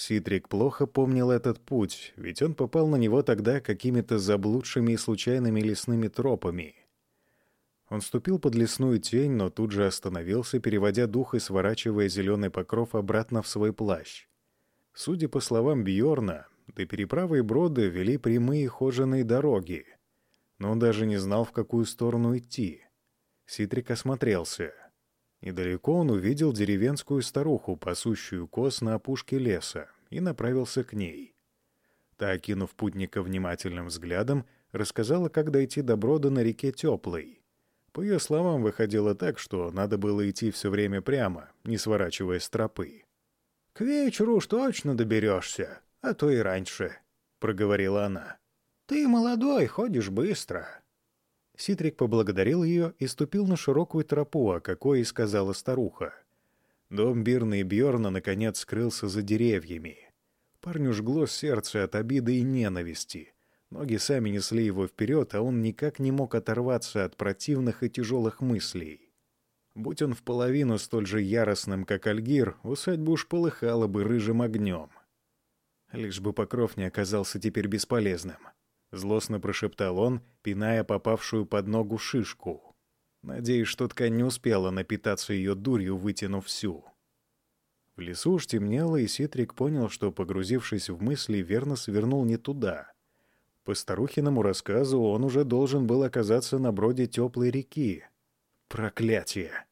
Ситрик плохо помнил этот путь, ведь он попал на него тогда какими-то заблудшими и случайными лесными тропами. Он ступил под лесную тень, но тут же остановился, переводя дух и сворачивая зеленый покров обратно в свой плащ. Судя по словам Бьорна, до переправы и брода вели прямые хоженые дороги, но он даже не знал, в какую сторону идти. Ситрик осмотрелся. Недалеко он увидел деревенскую старуху, пасущую коз на опушке леса, и направился к ней. Та, окинув путника внимательным взглядом, рассказала, как дойти до брода на реке Теплой. По ее словам, выходило так, что надо было идти все время прямо, не сворачивая с тропы. «К вечеру уж точно доберешься, а то и раньше», — проговорила она. «Ты молодой, ходишь быстро». Ситрик поблагодарил ее и ступил на широкую тропу, о какой и сказала старуха. Дом Бирна и Бьорна наконец скрылся за деревьями. Парню жгло сердце от обиды и ненависти. Ноги сами несли его вперед, а он никак не мог оторваться от противных и тяжелых мыслей. Будь он в половину столь же яростным, как Альгир, усадьба уж полыхала бы рыжим огнем. Лишь бы покров не оказался теперь бесполезным. Злостно прошептал он, пиная попавшую под ногу шишку. Надеюсь, что ткань не успела напитаться ее дурью, вытянув всю. В лесу уж темнело, и Ситрик понял, что, погрузившись в мысли, верно свернул не туда. По старухиному рассказу он уже должен был оказаться на броде теплой реки. Проклятие!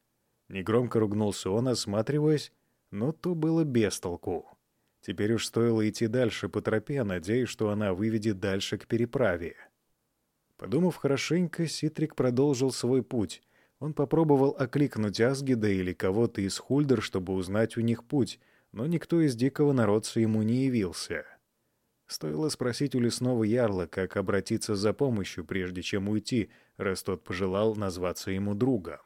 Негромко ругнулся он, осматриваясь, но то было без толку. Теперь уж стоило идти дальше по тропе, надеясь, что она выведет дальше к переправе. Подумав хорошенько, Ситрик продолжил свой путь. Он попробовал окликнуть Асгида или кого-то из Хульдер, чтобы узнать у них путь, но никто из дикого народца ему не явился. Стоило спросить у лесного ярла, как обратиться за помощью, прежде чем уйти, раз тот пожелал назваться ему другом.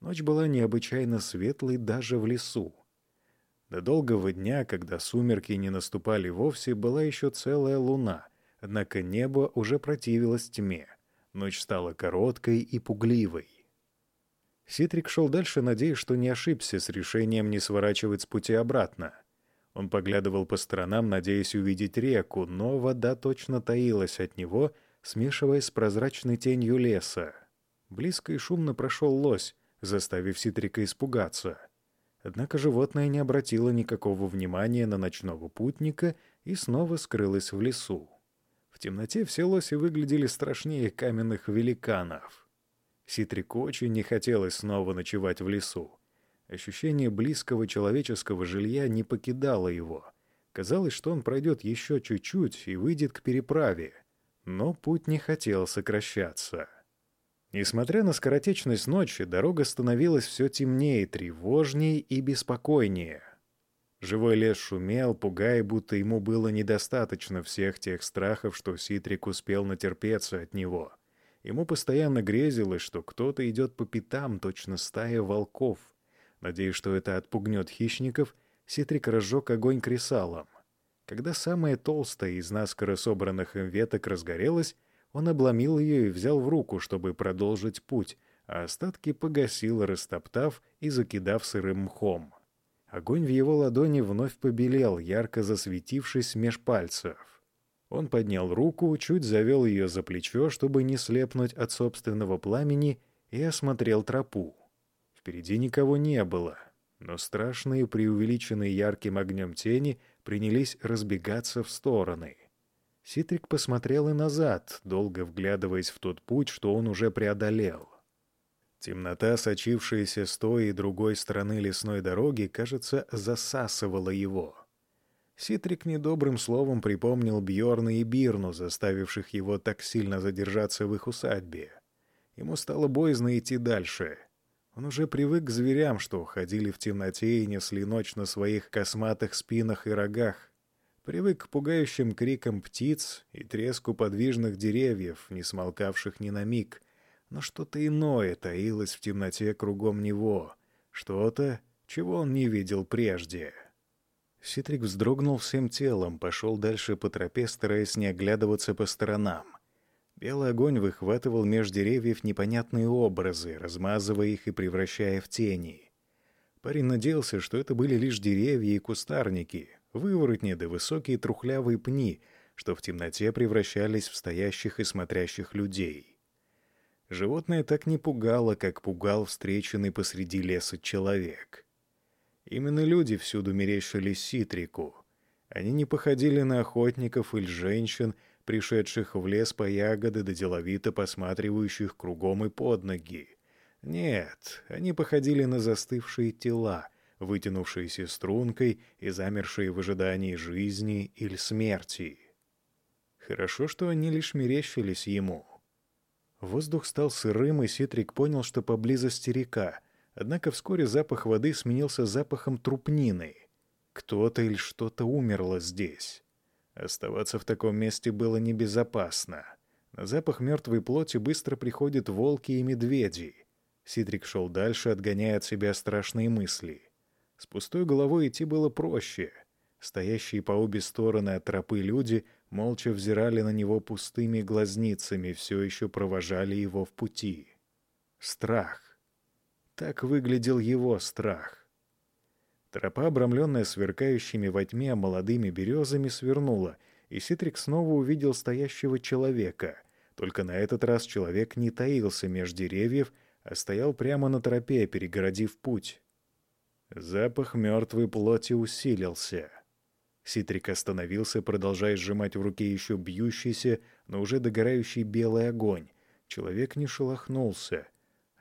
Ночь была необычайно светлой даже в лесу. До долгого дня, когда сумерки не наступали вовсе, была еще целая луна, однако небо уже противилось тьме. Ночь стала короткой и пугливой. Ситрик шел дальше, надеясь, что не ошибся с решением не сворачивать с пути обратно. Он поглядывал по сторонам, надеясь увидеть реку, но вода точно таилась от него, смешиваясь с прозрачной тенью леса. Близко и шумно прошел лось, заставив Ситрика испугаться — Однако животное не обратило никакого внимания на ночного путника и снова скрылось в лесу. В темноте все лоси выглядели страшнее каменных великанов. Ситрику очень не хотелось снова ночевать в лесу. Ощущение близкого человеческого жилья не покидало его. Казалось, что он пройдет еще чуть-чуть и выйдет к переправе. Но путь не хотел сокращаться. Несмотря на скоротечность ночи, дорога становилась все темнее, тревожнее и беспокойнее. Живой лес шумел, пугая, будто ему было недостаточно всех тех страхов, что Ситрик успел натерпеться от него. Ему постоянно грезилось, что кто-то идет по пятам, точно стая волков. Надеясь, что это отпугнет хищников, Ситрик разжег огонь кресалом. Когда самая толстая из наскоро собранных им веток разгорелась, он обломил ее и взял в руку, чтобы продолжить путь, а остатки погасил, растоптав и закидав сырым мхом. Огонь в его ладони вновь побелел, ярко засветившись меж пальцев. Он поднял руку, чуть завел ее за плечо, чтобы не слепнуть от собственного пламени, и осмотрел тропу. Впереди никого не было, но страшные, преувеличенные ярким огнем тени принялись разбегаться в стороны. Ситрик посмотрел и назад, долго вглядываясь в тот путь, что он уже преодолел. Темнота, сочившаяся с той и другой стороны лесной дороги, кажется, засасывала его. Ситрик недобрым словом припомнил Бьорна и Бирну, заставивших его так сильно задержаться в их усадьбе. Ему стало боязно идти дальше. Он уже привык к зверям, что ходили в темноте и несли ночь на своих косматых спинах и рогах, Привык к пугающим крикам птиц и треску подвижных деревьев, не смолкавших ни на миг. Но что-то иное таилось в темноте кругом него. Что-то, чего он не видел прежде. Ситрик вздрогнул всем телом, пошел дальше по тропе, стараясь не оглядываться по сторонам. Белый огонь выхватывал меж деревьев непонятные образы, размазывая их и превращая в тени. Парень надеялся, что это были лишь деревья и кустарники, выворотни да высокие трухлявые пни, что в темноте превращались в стоящих и смотрящих людей. Животное так не пугало, как пугал встреченный посреди леса человек. Именно люди всюду мерещились Ситрику. Они не походили на охотников или женщин, пришедших в лес по ягоды да деловито посматривающих кругом и под ноги. Нет, они походили на застывшие тела, вытянувшиеся стрункой и замершие в ожидании жизни или смерти. Хорошо, что они лишь мерещились ему. Воздух стал сырым, и Ситрик понял, что поблизости река, однако вскоре запах воды сменился запахом трупнины. Кто-то или что-то умерло здесь. Оставаться в таком месте было небезопасно. На запах мертвой плоти быстро приходят волки и медведи. Ситрик шел дальше, отгоняя от себя страшные мысли. С пустой головой идти было проще. Стоящие по обе стороны от тропы люди молча взирали на него пустыми глазницами, все еще провожали его в пути. Страх. Так выглядел его страх. Тропа, обрамленная сверкающими во тьме молодыми березами, свернула, и Ситрик снова увидел стоящего человека. Только на этот раз человек не таился меж деревьев, а стоял прямо на тропе, перегородив путь. Запах мертвой плоти усилился. Ситрик остановился, продолжая сжимать в руке еще бьющийся, но уже догорающий белый огонь. Человек не шелохнулся —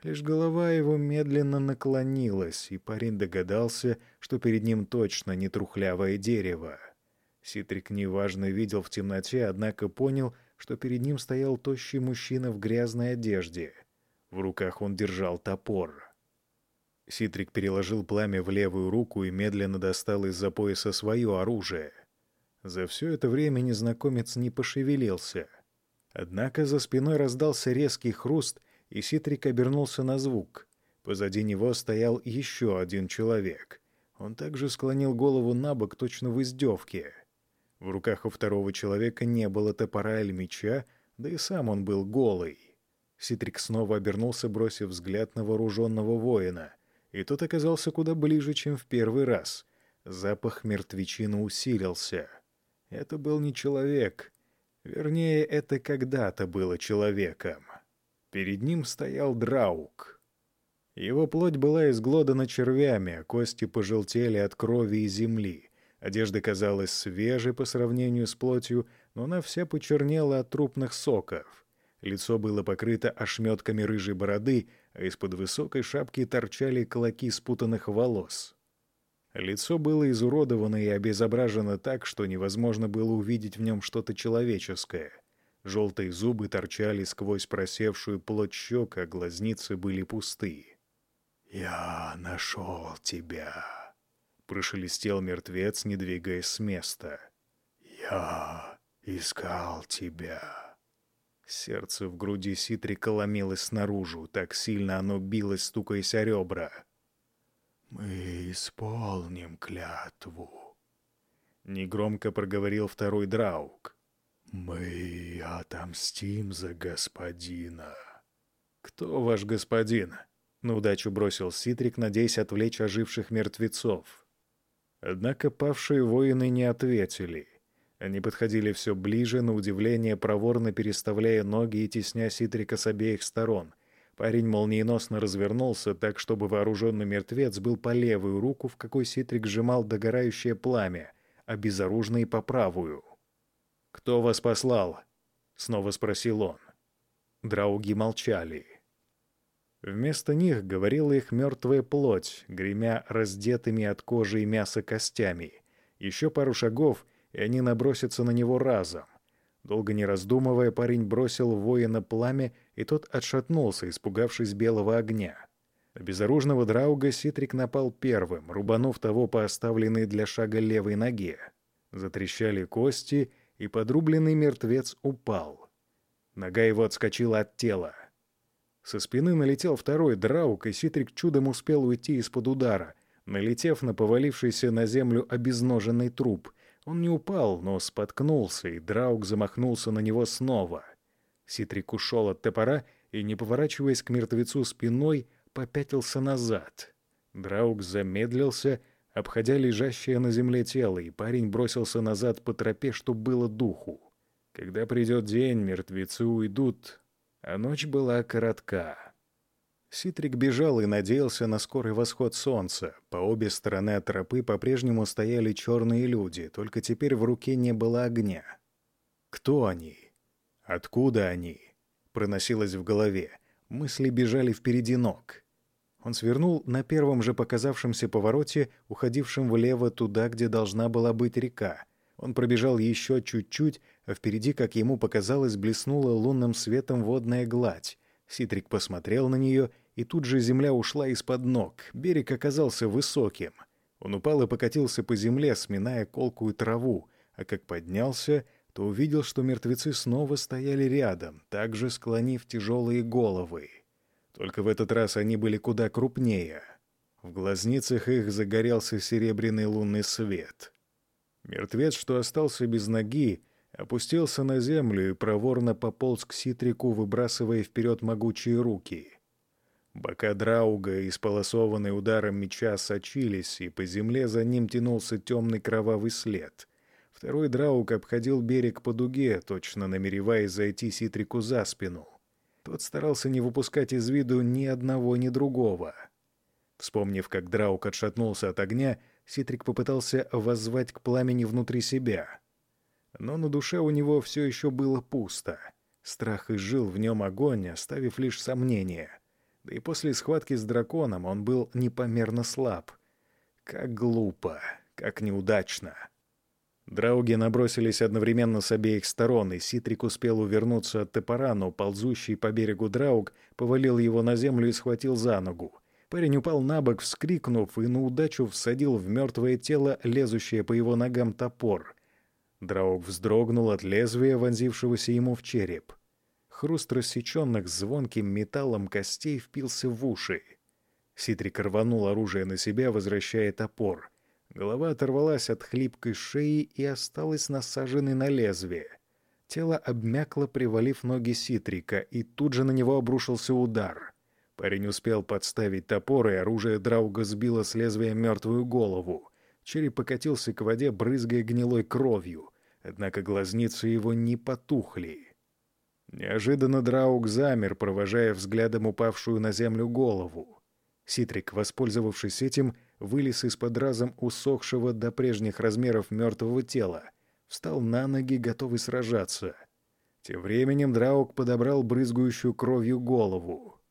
Лишь голова его медленно наклонилась, и парень догадался, что перед ним точно не трухлявое дерево. Ситрик неважно видел в темноте, однако понял, что перед ним стоял тощий мужчина в грязной одежде. В руках он держал топор. Ситрик переложил пламя в левую руку и медленно достал из-за пояса свое оружие. За все это время незнакомец не пошевелился. Однако за спиной раздался резкий хруст — и Ситрик обернулся на звук. Позади него стоял еще один человек. Он также склонил голову на бок точно в издевке. В руках у второго человека не было топора или меча, да и сам он был голый. Ситрик снова обернулся, бросив взгляд на вооруженного воина. И тот оказался куда ближе, чем в первый раз. Запах мертвечины усилился. Это был не человек. Вернее, это когда-то было человеком. Перед ним стоял Драук. Его плоть была изглодана червями, а кости пожелтели от крови и земли. Одежда казалась свежей по сравнению с плотью, но она вся почернела от трупных соков. Лицо было покрыто ошметками рыжей бороды, из-под высокой шапки торчали клоки спутанных волос. Лицо было изуродовано и обезображено так, что невозможно было увидеть в нем что-то человеческое. Желтые зубы торчали сквозь просевшую плоть щек, а глазницы были пусты. «Я нашел тебя», — прошелестел мертвец, не двигаясь с места. «Я искал тебя». Сердце в груди Ситрика ломилось наружу, так сильно оно билось, стукаясь о ребра. «Мы исполним клятву», — негромко проговорил второй Драук. «Мы отомстим за господина». «Кто ваш господин?» На удачу бросил Ситрик, надеясь отвлечь оживших мертвецов. Однако павшие воины не ответили. Они подходили все ближе, на удивление проворно переставляя ноги и тесня Ситрика с обеих сторон. Парень молниеносно развернулся так, чтобы вооруженный мертвец был по левую руку, в какой Ситрик сжимал догорающее пламя, а безоружный по правую — «Кто вас послал?» — снова спросил он. Драуги молчали. Вместо них говорила их мертвая плоть, гремя раздетыми от кожи и мяса костями. Еще пару шагов, и они набросятся на него разом. Долго не раздумывая, парень бросил воина пламя, и тот отшатнулся, испугавшись белого огня. Безоружного Драуга Ситрик напал первым, рубанув того по оставленной для шага левой ноге. Затрещали кости — и подрубленный мертвец упал. Нога его отскочила от тела. Со спины налетел второй драук, и Ситрик чудом успел уйти из-под удара, налетев на повалившийся на землю обезноженный труп. Он не упал, но споткнулся, и драук замахнулся на него снова. Ситрик ушел от топора и, не поворачиваясь к мертвецу спиной, попятился назад. Драук замедлился, обходя лежащее на земле тело, и парень бросился назад по тропе, что было духу. Когда придет день, мертвецы уйдут, а ночь была коротка. Ситрик бежал и надеялся на скорый восход солнца. По обе стороны от тропы по-прежнему стояли черные люди, только теперь в руке не было огня. Кто они? Откуда они? Проносилось в голове. Мысли бежали впереди ног. Он свернул на первом же показавшемся повороте, уходившем влево туда, где должна была быть река. Он пробежал еще чуть-чуть, а впереди, как ему показалось, блеснула лунным светом водная гладь. Ситрик посмотрел на нее — и тут же земля ушла из-под ног. Берег оказался высоким. Он упал и покатился по земле, сминая колкую траву, а как поднялся, то увидел, что мертвецы снова стояли рядом, также склонив тяжелые головы. Только в этот раз они были куда крупнее. В глазницах их загорелся серебряный лунный свет. Мертвец, что остался без ноги, опустился на землю и проворно пополз к Ситрику, выбрасывая вперед могучие руки. Бока Драуга, исполосованные ударом меча, сочились, и по земле за ним тянулся темный кровавый след. Второй Драуг обходил берег по дуге, точно намереваясь зайти Ситрику за спину. Тот старался не выпускать из виду ни одного, ни другого. Вспомнив, как Драуг отшатнулся от огня, Ситрик попытался воззвать к пламени внутри себя. Но на душе у него все еще было пусто. Страх изжил в нем огонь, оставив лишь сомнения — да и после схватки с драконом он был непомерно слаб. Как глупо, как неудачно. Драуги набросились одновременно с обеих сторон, и Ситрик успел увернуться от топора, но ползущий по берегу Драуг повалил его на землю и схватил за ногу. Парень упал на бок, вскрикнув, и на удачу всадил в мертвое тело лезущее по его ногам топор. Драуг вздрогнул от лезвия, вонзившегося ему в череп. Хруст рассеченных звонким металлом костей впился в уши. Ситрик рванул оружие на себя, возвращая топор. Голова оторвалась от хлипкой шеи и осталась насаженной на лезвие. Тело обмякло, привалив ноги Ситрика, и тут же на него обрушился удар. Парень успел подставить топор, и оружие Драуга сбило с лезвия мертвую голову. Череп покатился к воде, брызгая гнилой кровью. Однако глазницы его не потухли. Неожиданно Драуг замер, провожая взглядом упавшую на землю голову. Ситрик, воспользовавшись этим, вылез из-под разом усохшего до прежних размеров мертвого тела, встал на ноги, готовый сражаться. Тем временем Драуг подобрал брызгающую кровью голову.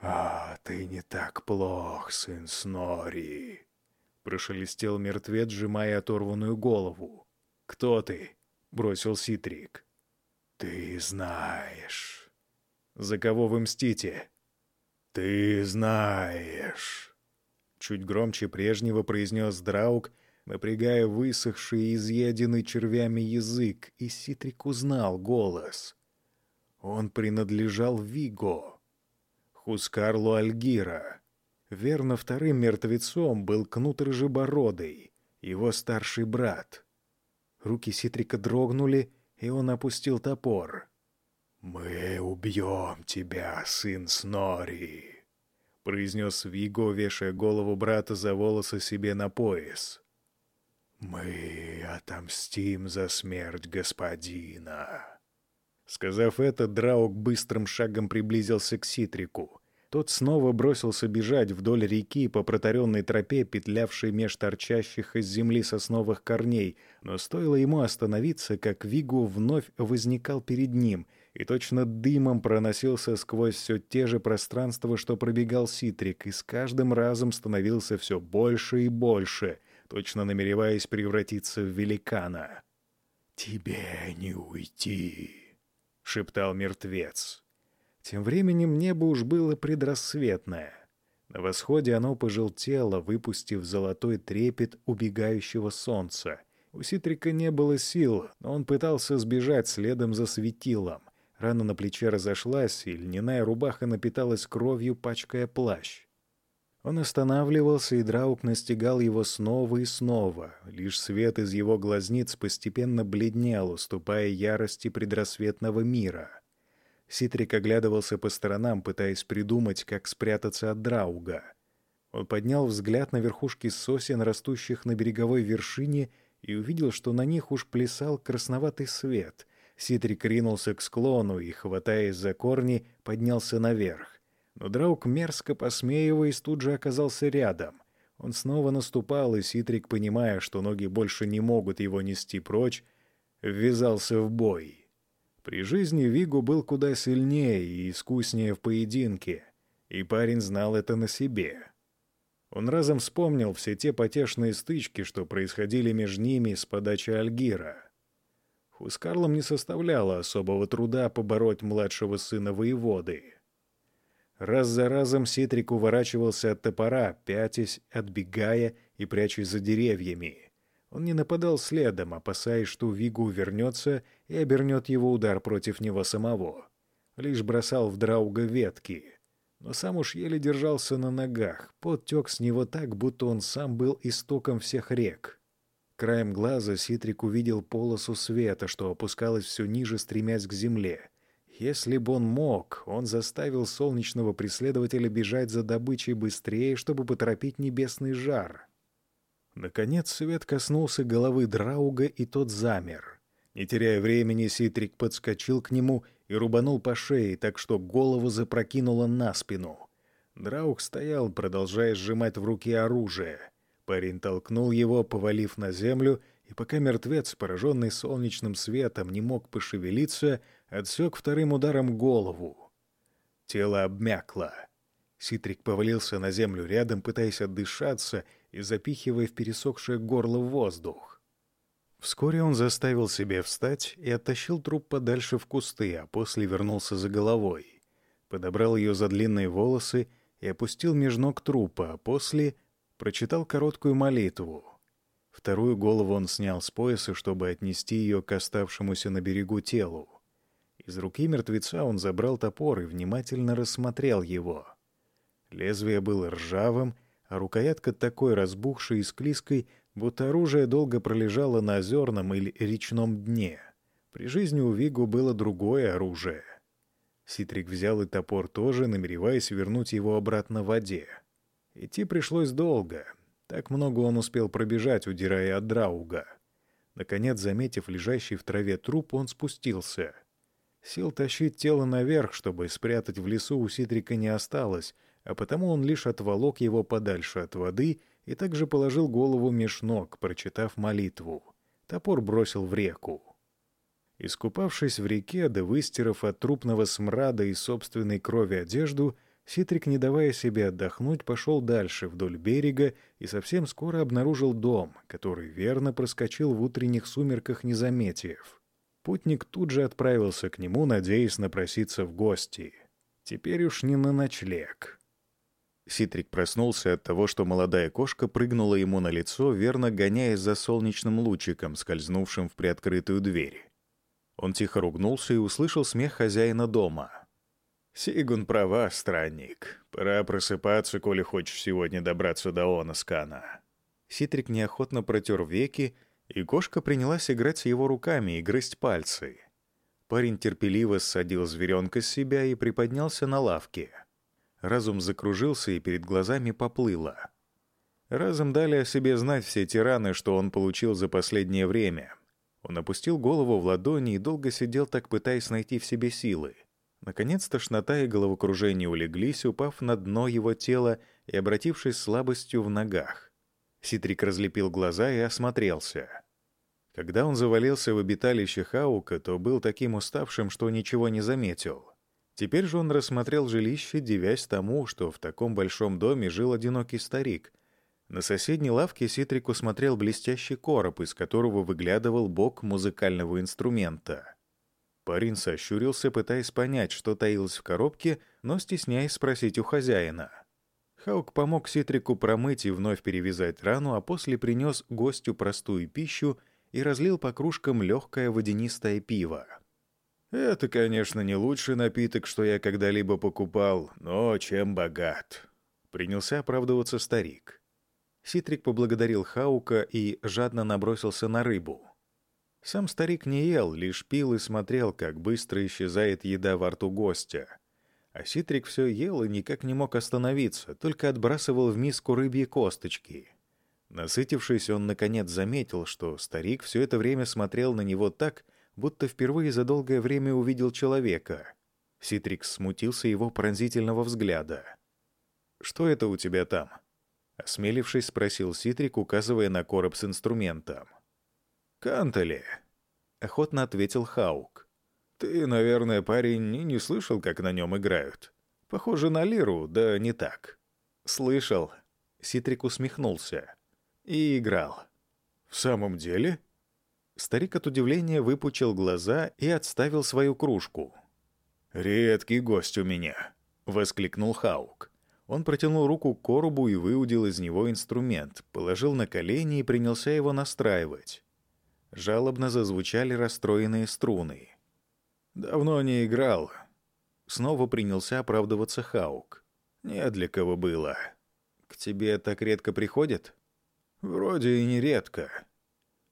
«А, ты не так плох, сын Снори!» — прошелестел мертвец, сжимая оторванную голову. «Кто ты?» — бросил Ситрик. «Ты знаешь». «За кого вы мстите?» «Ты знаешь». Чуть громче прежнего произнес Драук, напрягая высохший и изъеденный червями язык, и Ситрик узнал голос. Он принадлежал Виго, Хускарлу Альгира. Верно, вторым мертвецом был Кнут Рыжебородый, его старший брат. Руки Ситрика дрогнули, и он опустил топор. «Мы убьем тебя, сын Снори», — произнес Виго, вешая голову брата за волосы себе на пояс. «Мы отомстим за смерть господина». Сказав это, Драук быстрым шагом приблизился к Ситрику. Тот снова бросился бежать вдоль реки по протаренной тропе, петлявшей меж торчащих из земли сосновых корней, но стоило ему остановиться, как Вигу вновь возникал перед ним и точно дымом проносился сквозь все те же пространства, что пробегал Ситрик, и с каждым разом становился все больше и больше, точно намереваясь превратиться в великана. «Тебе не уйти», — шептал мертвец. Тем временем небо уж было предрассветное. На восходе оно пожелтело, выпустив золотой трепет убегающего солнца. У Ситрика не было сил, но он пытался сбежать следом за светилом. Рана на плече разошлась, и льняная рубаха напиталась кровью, пачкая плащ. Он останавливался, и Драук настигал его снова и снова. Лишь свет из его глазниц постепенно бледнел, уступая ярости предрассветного мира. Ситрик оглядывался по сторонам, пытаясь придумать, как спрятаться от Драуга. Он поднял взгляд на верхушки сосен, растущих на береговой вершине, и увидел, что на них уж плясал красноватый свет. Ситрик ринулся к склону и, хватаясь за корни, поднялся наверх. Но Драук, мерзко посмеиваясь, тут же оказался рядом. Он снова наступал, и Ситрик, понимая, что ноги больше не могут его нести прочь, ввязался в бой. При жизни Вигу был куда сильнее и искуснее в поединке, и парень знал это на себе. Он разом вспомнил все те потешные стычки, что происходили между ними с подачи Альгира. Хускарлам не составляло особого труда побороть младшего сына воеводы. Раз за разом Ситрик уворачивался от топора, пятясь, отбегая и прячась за деревьями. Он не нападал следом, опасаясь, что Вигу вернется и обернет его удар против него самого. Лишь бросал в Драуга ветки — но сам уж еле держался на ногах. Пот тек с него так, будто он сам был истоком всех рек. Краем глаза Ситрик увидел полосу света, что опускалась все ниже, стремясь к земле. Если бы он мог, он заставил солнечного преследователя бежать за добычей быстрее, чтобы поторопить небесный жар. Наконец свет коснулся головы Драуга, и тот замер. Не теряя времени, Ситрик подскочил к нему и рубанул по шее, так что голову запрокинуло на спину. Драук стоял, продолжая сжимать в руке оружие. Парень толкнул его, повалив на землю, и пока мертвец, пораженный солнечным светом, не мог пошевелиться, отсек вторым ударом голову. Тело обмякло. Ситрик повалился на землю рядом, пытаясь отдышаться и запихивая в пересохшее горло воздух. Вскоре он заставил себя встать и оттащил труп подальше в кусты, а после вернулся за головой. Подобрал ее за длинные волосы и опустил меж ног трупа, а после прочитал короткую молитву. Вторую голову он снял с пояса, чтобы отнести ее к оставшемуся на берегу телу. Из руки мертвеца он забрал топор и внимательно рассмотрел его. Лезвие было ржавым, а рукоятка такой разбухшей и склизкой, будто оружие долго пролежало на озерном или речном дне. При жизни у Вигу было другое оружие. Ситрик взял и топор тоже, намереваясь вернуть его обратно в воде. Идти пришлось долго. Так много он успел пробежать, удирая от Драуга. Наконец, заметив лежащий в траве труп, он спустился. Сил тащить тело наверх, чтобы спрятать в лесу, у Ситрика не осталось, а потому он лишь отволок его подальше от воды и также положил голову меж ног, прочитав молитву. Топор бросил в реку. Искупавшись в реке, да выстирав от трупного смрада и собственной крови одежду, Ситрик, не давая себе отдохнуть, пошел дальше вдоль берега и совсем скоро обнаружил дом, который верно проскочил в утренних сумерках, не заметив. Путник тут же отправился к нему, надеясь напроситься в гости. Теперь уж не на ночлег. Ситрик проснулся от того, что молодая кошка прыгнула ему на лицо, верно гоняясь за солнечным лучиком, скользнувшим в приоткрытую дверь. Он тихо ругнулся и услышал смех хозяина дома. «Сигун права, странник. Пора просыпаться, коли хочешь сегодня добраться до Онаскана». Ситрик неохотно протер веки, и кошка принялась играть с его руками и грызть пальцы. Парень терпеливо ссадил зверенка с себя и приподнялся на лавке — Разум закружился и перед глазами поплыло. Разом дали о себе знать все тираны, что он получил за последнее время. Он опустил голову в ладони и долго сидел так, пытаясь найти в себе силы. Наконец тошнота и головокружение улеглись, упав на дно его тела и обратившись слабостью в ногах. Ситрик разлепил глаза и осмотрелся. Когда он завалился в обиталище Хаука, то был таким уставшим, что ничего не заметил. Теперь же он рассмотрел жилище, дивясь тому, что в таком большом доме жил одинокий старик. На соседней лавке Ситрик усмотрел блестящий короб, из которого выглядывал бок музыкального инструмента. Парень сощурился, пытаясь понять, что таилось в коробке, но стесняясь спросить у хозяина. Хаук помог Ситрику промыть и вновь перевязать рану, а после принес гостю простую пищу и разлил по кружкам легкое водянистое пиво. Это, конечно, не лучший напиток, что я когда-либо покупал, но чем богат. Принялся оправдываться старик. Ситрик поблагодарил Хаука и жадно набросился на рыбу. Сам старик не ел, лишь пил и смотрел, как быстро исчезает еда во рту гостя. А Ситрик все ел и никак не мог остановиться, только отбрасывал в миску рыбьи косточки. Насытившись, он наконец заметил, что старик все это время смотрел на него так, будто впервые за долгое время увидел человека. Ситрикс смутился его пронзительного взгляда. «Что это у тебя там?» Осмелившись, спросил Ситрик, указывая на короб с инструментом. «Кантели», — охотно ответил Хаук. «Ты, наверное, парень, и не слышал, как на нем играют. Похоже на лиру, да не так». «Слышал». Ситрик усмехнулся. «И играл». «В самом деле?» Старик от удивления выпучил глаза и отставил свою кружку. «Редкий гость у меня», — воскликнул Хаук. Он протянул руку к коробу и выудил из него инструмент, положил на колени и принялся его настраивать. Жалобно зазвучали расстроенные струны. «Давно не играл». Снова принялся оправдываться Хаук. «Не для кого было. К тебе так редко приходят?» «Вроде и не редко.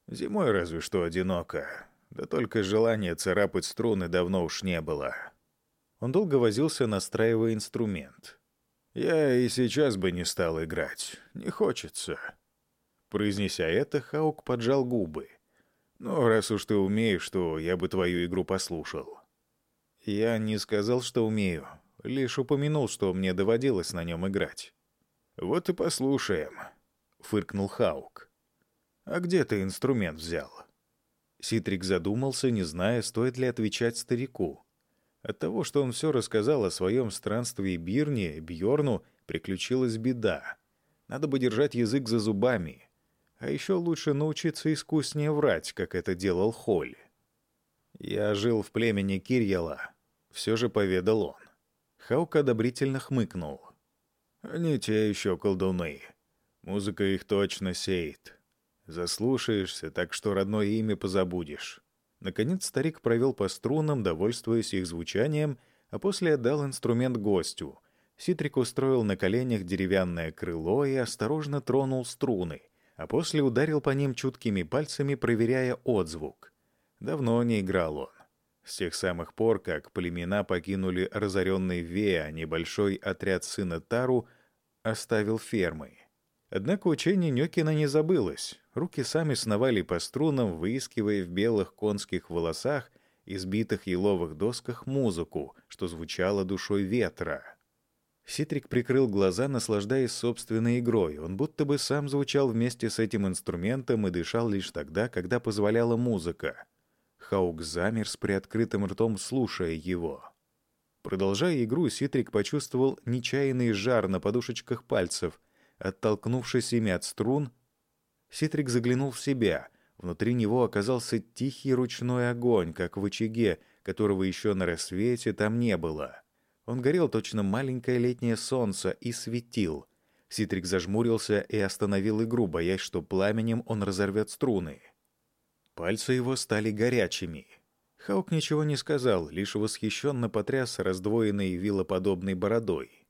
Зимой разве что одиноко. Да только желания царапать струны давно уж не было». Он долго возился, настраивая инструмент. Я и сейчас бы не стал играть. Не хочется. Произнеся это, Хаук поджал губы. Ну, раз уж ты умеешь, то я бы твою игру послушал. Я не сказал, что умею. Лишь упомянул, что мне доводилось на нем играть. Вот и послушаем, — фыркнул Хаук. А где ты инструмент взял? Ситрик задумался, не зная, стоит ли отвечать старику. От того, что он все рассказал о своем странстве Бирне, Бьорну, приключилась беда. Надо бы держать язык за зубами. А еще лучше научиться искуснее врать, как это делал Холли. «Я жил в племени Кирьяла», — все же поведал он. Хаук одобрительно хмыкнул. «Они те еще колдуны. Музыка их точно сеет. Заслушаешься, так что родное имя позабудешь. Наконец старик провел по струнам, довольствуясь их звучанием, а после отдал инструмент гостю. Ситрик устроил на коленях деревянное крыло и осторожно тронул струны, а после ударил по ним чуткими пальцами, проверяя отзвук. Давно не играл он. С тех самых пор, как племена покинули разоренный Веа, небольшой отряд сына Тару оставил фермы. Однако учение Нёкина не забылось. Руки сами сновали по струнам, выискивая в белых конских волосах и сбитых еловых досках музыку, что звучало душой ветра. Ситрик прикрыл глаза, наслаждаясь собственной игрой. Он будто бы сам звучал вместе с этим инструментом и дышал лишь тогда, когда позволяла музыка. Хаук замер с приоткрытым ртом, слушая его. Продолжая игру, Ситрик почувствовал нечаянный жар на подушечках пальцев — Оттолкнувшись ими от струн, Ситрик заглянул в себя. Внутри него оказался тихий ручной огонь, как в очаге, которого еще на рассвете там не было. Он горел точно маленькое летнее солнце и светил. Ситрик зажмурился и остановил игру, боясь, что пламенем он разорвет струны. Пальцы его стали горячими. Хаук ничего не сказал, лишь восхищенно потряс раздвоенной вилоподобной бородой.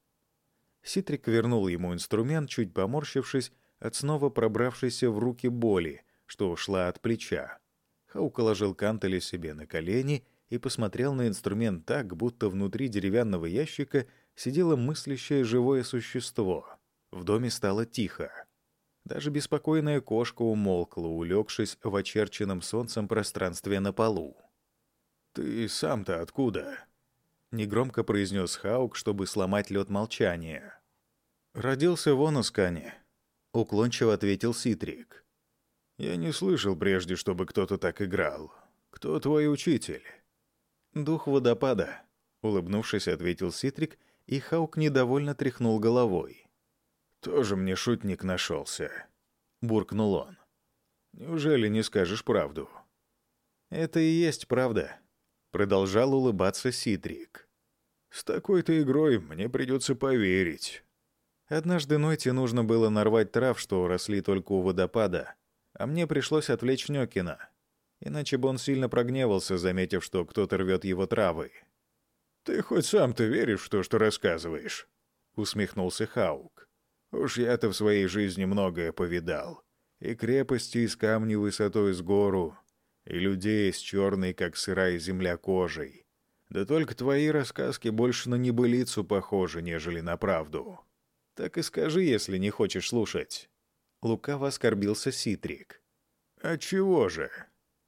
Ситрик вернул ему инструмент, чуть поморщившись от снова пробравшейся в руки боли, что ушла от плеча. Хаук положил кантели себе на колени и посмотрел на инструмент так, будто внутри деревянного ящика сидело мыслящее живое существо. В доме стало тихо. Даже беспокойная кошка умолкла, улегшись в очерченном солнцем пространстве на полу. «Ты сам-то откуда?» — негромко произнес Хаук, чтобы сломать лед молчания. «Родился в Онускане», — уклончиво ответил Ситрик. «Я не слышал прежде, чтобы кто-то так играл. Кто твой учитель?» «Дух водопада», — улыбнувшись, ответил Ситрик, и Хаук недовольно тряхнул головой. «Тоже мне шутник нашелся», — буркнул он. «Неужели не скажешь правду?» «Это и есть правда», — продолжал улыбаться Ситрик. «С такой-то игрой мне придется поверить». Однажды Нойте нужно было нарвать трав, что росли только у водопада, а мне пришлось отвлечь Нёкина, иначе бы он сильно прогневался, заметив, что кто-то рвет его травы. «Ты хоть сам-то веришь в то, что рассказываешь?» — усмехнулся Хаук. «Уж я-то в своей жизни многое повидал. И крепости из камня высотой с гору, и людей с черной, как сырая земля, кожей. Да только твои рассказки больше на небылицу похожи, нежели на правду. Так и скажи, если не хочешь слушать. Лукаво оскорбился Ситрик. «А чего же?»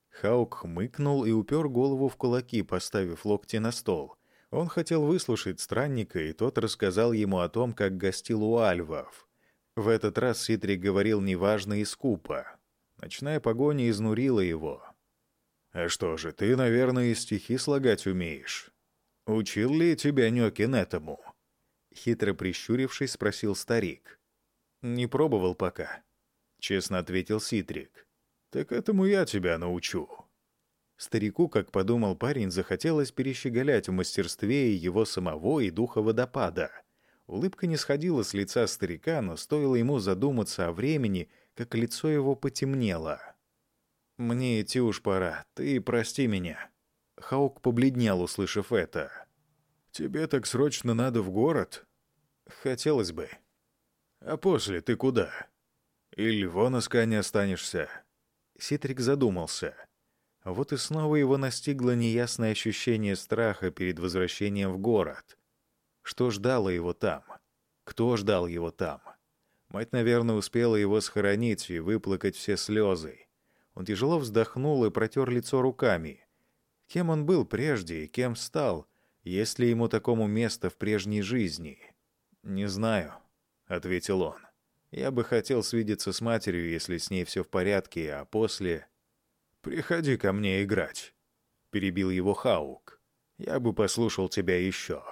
Хаук хмыкнул и упер голову в кулаки, поставив локти на стол. Он хотел выслушать странника, и тот рассказал ему о том, как гостил у альвов. В этот раз Ситрик говорил неважно и скупо. Ночная погоня изнурила его. «А что же, ты, наверное, и стихи слагать умеешь. Учил ли тебя Нёкин этому?» Хитро прищурившись, спросил старик. «Не пробовал пока», — честно ответил Ситрик. «Так этому я тебя научу». Старику, как подумал парень, захотелось перещеголять в мастерстве и его самого, и духа водопада. Улыбка не сходила с лица старика, но стоило ему задуматься о времени, как лицо его потемнело. «Мне идти уж пора, ты прости меня». Хаук побледнел, услышав это. «Тебе так срочно надо в город?» «Хотелось бы». «А после ты куда? Или вон не останешься?» Ситрик задумался. Вот и снова его настигло неясное ощущение страха перед возвращением в город. Что ждало его там? Кто ждал его там? Мать, наверное, успела его схоронить и выплакать все слезы. Он тяжело вздохнул и протер лицо руками. Кем он был прежде и кем стал? Есть ли ему такому место в прежней жизни? «Не знаю», — ответил он. «Я бы хотел свидеться с матерью, если с ней все в порядке, а после...» «Приходи ко мне играть», — перебил его Хаук. «Я бы послушал тебя еще».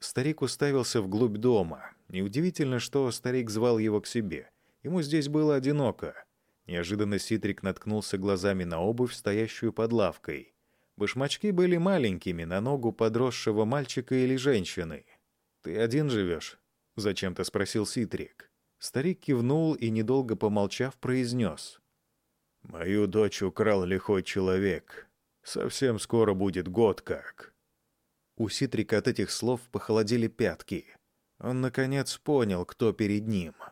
Старик уставился вглубь дома. Неудивительно, что старик звал его к себе. Ему здесь было одиноко. Неожиданно Ситрик наткнулся глазами на обувь, стоящую под лавкой. Башмачки были маленькими, на ногу подросшего мальчика или женщины. «Ты один живешь?» — зачем-то спросил Ситрик. Старик кивнул и, недолго помолчав, произнес. «Мою дочь украл лихой человек. Совсем скоро будет год как». У Ситрика от этих слов похолодели пятки. Он, наконец, понял, кто перед ним —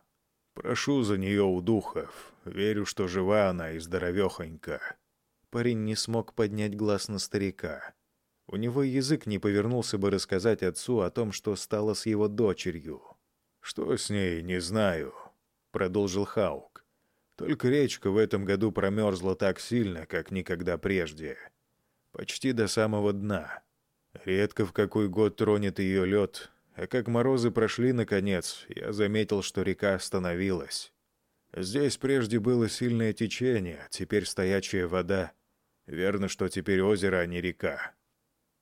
Прошу за нее у духов. Верю, что жива она и здоровехонька». Парень не смог поднять глаз на старика. У него язык не повернулся бы рассказать отцу о том, что стало с его дочерью. «Что с ней, не знаю», — продолжил Хаук. «Только речка в этом году промерзла так сильно, как никогда прежде. Почти до самого дна. Редко в какой год тронет ее лед, а как морозы прошли, наконец, я заметил, что река остановилась. Здесь прежде было сильное течение, теперь стоячая вода. Верно, что теперь озеро, а не река.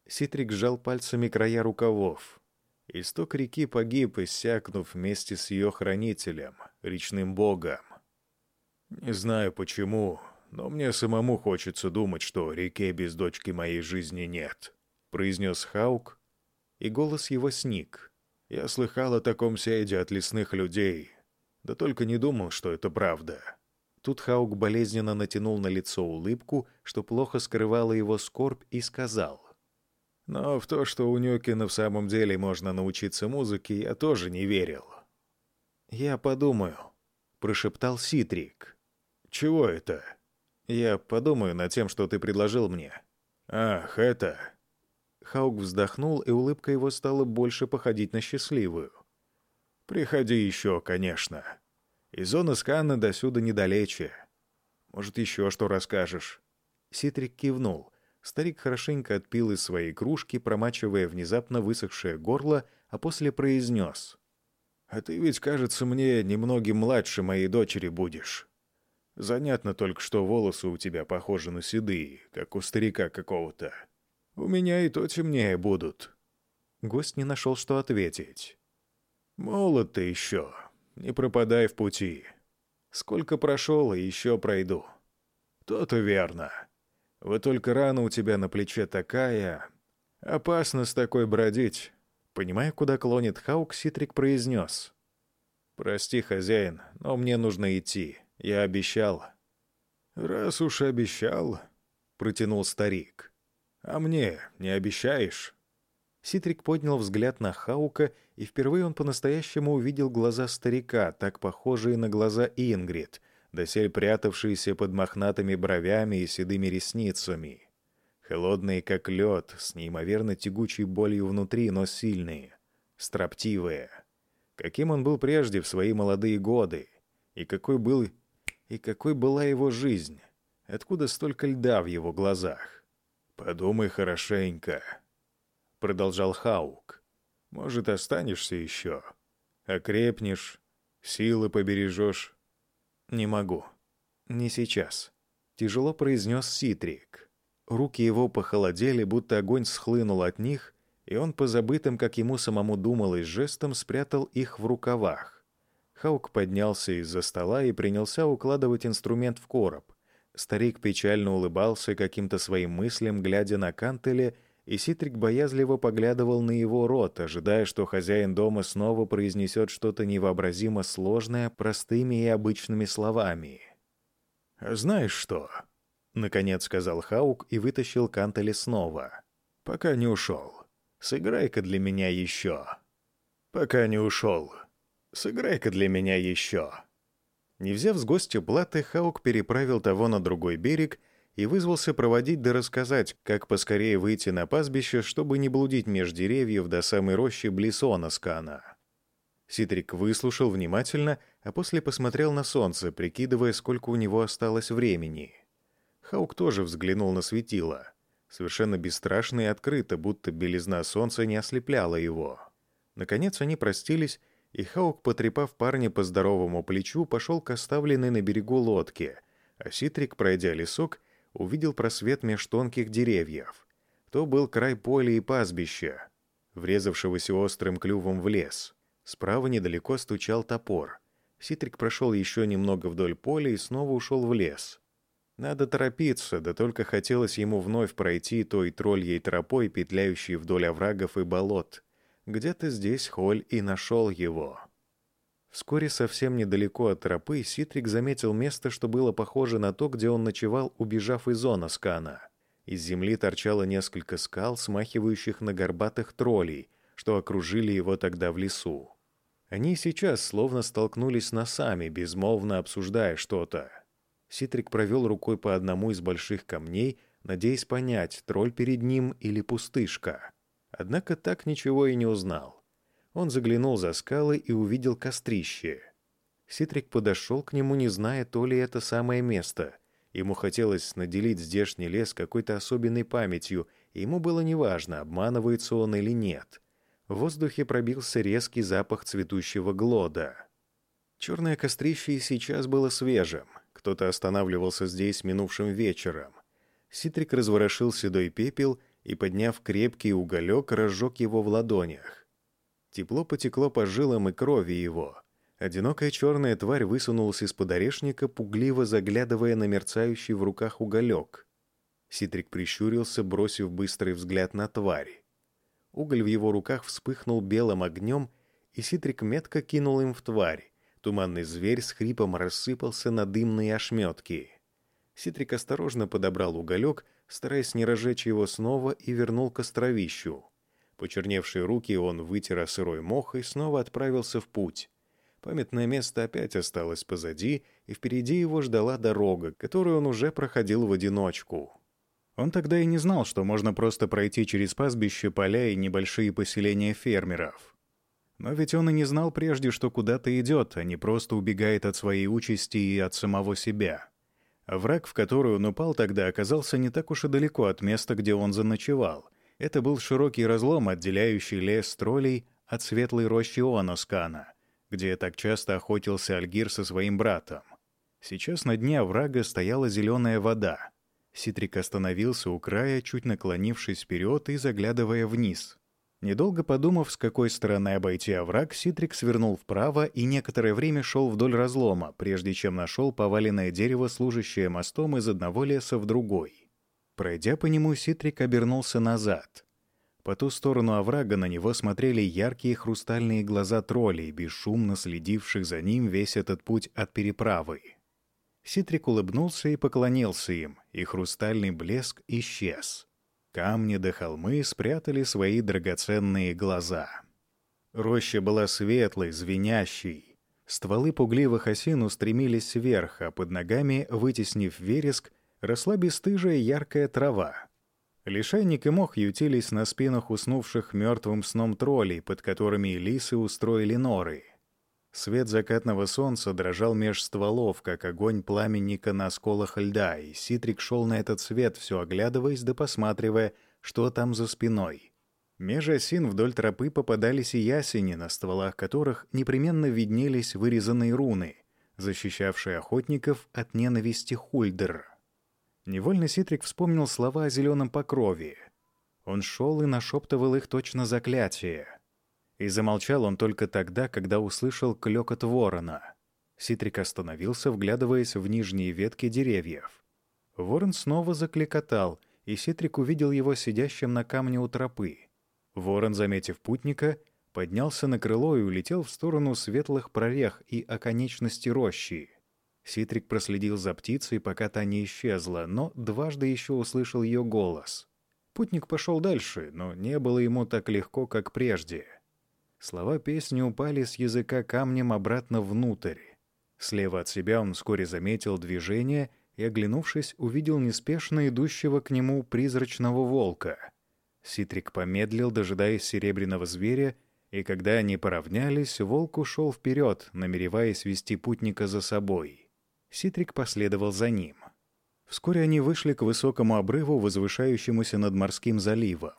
Ситрик сжал пальцами края рукавов. Исток реки погиб, иссякнув вместе с ее хранителем, речным богом. Не знаю почему, но мне самому хочется думать, что реке без дочки моей жизни нет, произнес Хаук, и голос его сник. Я слыхал о таком сейде от лесных людей, да только не думал, что это правда. Тут Хаук болезненно натянул на лицо улыбку, что плохо скрывало его скорбь, и сказал. «Но в то, что у Нёкина в самом деле можно научиться музыке, я тоже не верил». «Я подумаю», — прошептал Ситрик. «Чего это?» «Я подумаю над тем, что ты предложил мне». «Ах, это...» Хаук вздохнул, и улыбка его стала больше походить на счастливую. «Приходи еще, конечно. Из зоны скана до сюда недалече. Может, еще что расскажешь?» Ситрик кивнул. Старик хорошенько отпил из своей кружки, промачивая внезапно высохшее горло, а после произнес. «А ты ведь, кажется, мне немногим младше моей дочери будешь. Занятно только, что волосы у тебя похожи на седые, как у старика какого-то. У меня и то темнее будут». Гость не нашел, что ответить. «Молод ты еще. Не пропадай в пути. Сколько прошел, и еще пройду». «То-то верно. Вот только рана у тебя на плече такая... Опасно с такой бродить». Понимая, куда клонит Хаук, Ситрик произнес. «Прости, хозяин, но мне нужно идти. Я обещал». «Раз уж обещал», — протянул старик. «А мне не обещаешь?» Ситрик поднял взгляд на Хаука, и впервые он по-настоящему увидел глаза старика, так похожие на глаза Ингрид, досель прятавшиеся под мохнатыми бровями и седыми ресницами. Холодные, как лед, с неимоверно тягучей болью внутри, но сильные, строптивые. Каким он был прежде в свои молодые годы, и какой был и какой была его жизнь. Откуда столько льда в его глазах? «Подумай хорошенько», — продолжал Хаук. «Может, останешься еще? Окрепнешь, силы побережешь?» «Не могу. Не сейчас», — тяжело произнес Ситрик. Руки его похолодели, будто огонь схлынул от них, и он по забытым, как ему самому думалось, жестом спрятал их в рукавах. Хаук поднялся из-за стола и принялся укладывать инструмент в короб. Старик печально улыбался каким-то своим мыслям, глядя на Кантеля, и Ситрик боязливо поглядывал на его рот, ожидая, что хозяин дома снова произнесет что-то невообразимо сложное простыми и обычными словами. «Знаешь что?» — наконец сказал Хаук и вытащил Кантеля снова. «Пока не ушел. Сыграй-ка для меня еще». «Пока не ушел. Сыграй-ка для меня еще». Не взяв с гостя платы, Хаук переправил того на другой берег и вызвался проводить да рассказать, как поскорее выйти на пастбище, чтобы не блудить меж деревьев до самой рощи Блисона Скана. Ситрик выслушал внимательно, а после посмотрел на солнце, прикидывая, сколько у него осталось времени. Хаук тоже взглянул на светило. Совершенно бесстрашно и открыто, будто белизна солнца не ослепляла его. Наконец они простились, и Хаук, потрепав парня по здоровому плечу, пошел к оставленной на берегу лодке, а Ситрик, пройдя лесок, увидел просвет меж тонких деревьев. То был край поля и пастбища, врезавшегося острым клювом в лес. Справа недалеко стучал топор. Ситрик прошел еще немного вдоль поля и снова ушел в лес. Надо торопиться, да только хотелось ему вновь пройти той тролльей тропой, петляющей вдоль оврагов и болот. Где-то здесь Холь и нашел его. Вскоре совсем недалеко от тропы Ситрик заметил место, что было похоже на то, где он ночевал, убежав из зона скана. Из земли торчало несколько скал, смахивающих на горбатых троллей, что окружили его тогда в лесу. Они сейчас словно столкнулись носами, безмолвно обсуждая что-то. Ситрик провел рукой по одному из больших камней, надеясь понять, тролль перед ним или пустышка. Однако так ничего и не узнал. Он заглянул за скалы и увидел кострище. Ситрик подошел к нему, не зная, то ли это самое место. Ему хотелось наделить здешний лес какой-то особенной памятью, и ему было неважно, обманывается он или нет. В воздухе пробился резкий запах цветущего глода. Черное кострище и сейчас было свежим — кто-то останавливался здесь минувшим вечером. Ситрик разворошил седой пепел и, подняв крепкий уголек, разжег его в ладонях. Тепло потекло по жилам и крови его. Одинокая черная тварь высунулась из-под орешника, пугливо заглядывая на мерцающий в руках уголек. Ситрик прищурился, бросив быстрый взгляд на тварь. Уголь в его руках вспыхнул белым огнем, и Ситрик метко кинул им в тварь. Туманный зверь с хрипом рассыпался на дымные ошметки. Ситрик осторожно подобрал уголек, стараясь не разжечь его снова, и вернул к островищу. Почерневшие руки он вытер о сырой мох и снова отправился в путь. Памятное место опять осталось позади, и впереди его ждала дорога, которую он уже проходил в одиночку. Он тогда и не знал, что можно просто пройти через пастбище, поля и небольшие поселения фермеров. Но ведь он и не знал прежде, что куда-то идет, а не просто убегает от своей участи и от самого себя. враг, в который он упал тогда, оказался не так уж и далеко от места, где он заночевал. Это был широкий разлом, отделяющий лес троллей от светлой рощи Оноскана, где так часто охотился Альгир со своим братом. Сейчас на дне оврага стояла зеленая вода. Ситрик остановился у края, чуть наклонившись вперед и заглядывая вниз — Недолго подумав, с какой стороны обойти овраг, Ситрик свернул вправо и некоторое время шел вдоль разлома, прежде чем нашел поваленное дерево, служащее мостом из одного леса в другой. Пройдя по нему, Ситрик обернулся назад. По ту сторону оврага на него смотрели яркие хрустальные глаза троллей, бесшумно следивших за ним весь этот путь от переправы. Ситрик улыбнулся и поклонился им, и хрустальный блеск исчез. Камни до холмы спрятали свои драгоценные глаза. Роща была светлой, звенящей. Стволы пугливых осин устремились вверх, а под ногами, вытеснив вереск, росла бесстыжая яркая трава. Лишайник и мох ютились на спинах уснувших мертвым сном троллей, под которыми лисы устроили норы. Свет закатного солнца дрожал меж стволов, как огонь пламенника на сколах льда, и Ситрик шел на этот свет, все оглядываясь да посматривая, что там за спиной. Меж осин вдоль тропы попадались и ясени, на стволах которых непременно виднелись вырезанные руны, защищавшие охотников от ненависти Хульдер. Невольно Ситрик вспомнил слова о зеленом покрове. Он шел и нашептывал их точно заклятие. И замолчал он только тогда, когда услышал клёкот ворона. Ситрик остановился, вглядываясь в нижние ветки деревьев. Ворон снова закликотал, и Ситрик увидел его сидящим на камне у тропы. Ворон, заметив путника, поднялся на крыло и улетел в сторону светлых прорех и оконечности рощи. Ситрик проследил за птицей, пока та не исчезла, но дважды еще услышал ее голос. Путник пошел дальше, но не было ему так легко, как прежде. Слова песни упали с языка камнем обратно внутрь. Слева от себя он вскоре заметил движение и, оглянувшись, увидел неспешно идущего к нему призрачного волка. Ситрик помедлил, дожидаясь серебряного зверя, и когда они поравнялись, волк ушел вперед, намереваясь вести путника за собой. Ситрик последовал за ним. Вскоре они вышли к высокому обрыву, возвышающемуся над морским заливом.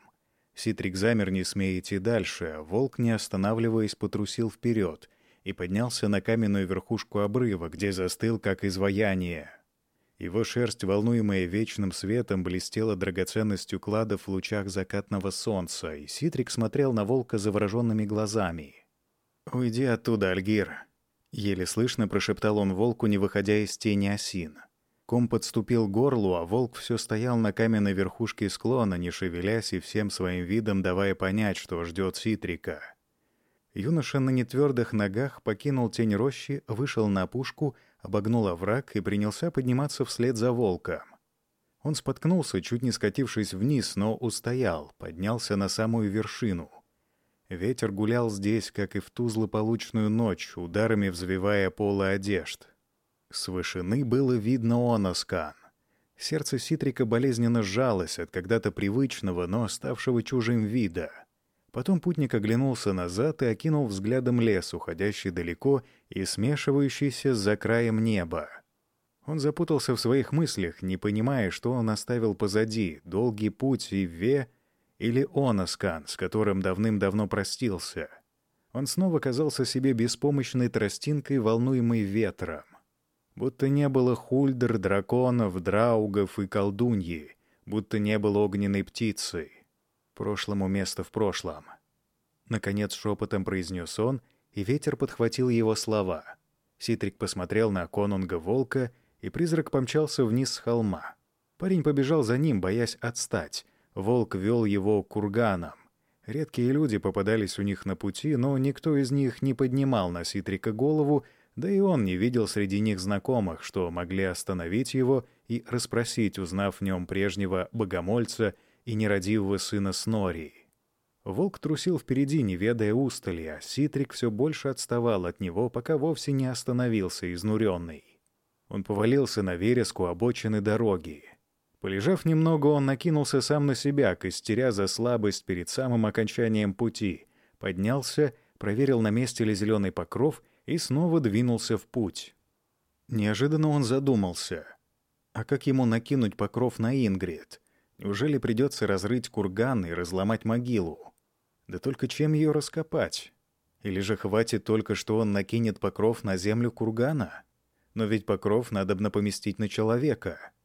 Ситрик замер, не смея идти дальше, волк, не останавливаясь, потрусил вперед и поднялся на каменную верхушку обрыва, где застыл, как изваяние. Его шерсть, волнуемая вечным светом, блестела драгоценностью кладов в лучах закатного солнца, и Ситрик смотрел на волка завороженными глазами. «Уйди оттуда, Альгир», Еле слышно прошептал он волку, не выходя из тени осин. Ком подступил к горлу, а волк все стоял на каменной верхушке склона, не шевелясь и всем своим видом давая понять, что ждет Ситрика. Юноша на нетвердых ногах покинул тень рощи, вышел на опушку, обогнул овраг и принялся подниматься вслед за волком. Он споткнулся, чуть не скатившись вниз, но устоял, поднялся на самую вершину — Ветер гулял здесь, как и в ту злополучную ночь, ударами взвивая полы одежд. С вышины было видно Оноскан. Сердце Ситрика болезненно сжалось от когда-то привычного, но ставшего чужим вида. Потом путник оглянулся назад и окинул взглядом лес, уходящий далеко и смешивающийся за краем неба. Он запутался в своих мыслях, не понимая, что он оставил позади, долгий путь и Ве — или Оноскан, с которым давным-давно простился. Он снова казался себе беспомощной тростинкой, волнуемой ветром. Будто не было хульдер, драконов, драугов и колдуньи, будто не было огненной птицы. Прошлому место в прошлом. Наконец шепотом произнес он, и ветер подхватил его слова. Ситрик посмотрел на конунга волка, и призрак помчался вниз с холма. Парень побежал за ним, боясь отстать, Волк вел его к курганам. Редкие люди попадались у них на пути, но никто из них не поднимал на Ситрика голову, да и он не видел среди них знакомых, что могли остановить его и расспросить, узнав в нем прежнего богомольца и нерадивого сына Снории. Волк трусил впереди, не ведая устали, а Ситрик все больше отставал от него, пока вовсе не остановился изнуренный. Он повалился на вереску обочины дороги. Полежав немного, он накинулся сам на себя, костеря за слабость перед самым окончанием пути, поднялся, проверил, на месте ли зеленый покров, и снова двинулся в путь. Неожиданно он задумался. А как ему накинуть покров на Ингрид? Неужели придется разрыть курган и разломать могилу? Да только чем ее раскопать? Или же хватит только, что он накинет покров на землю кургана? Но ведь покров надо бы поместить на человека —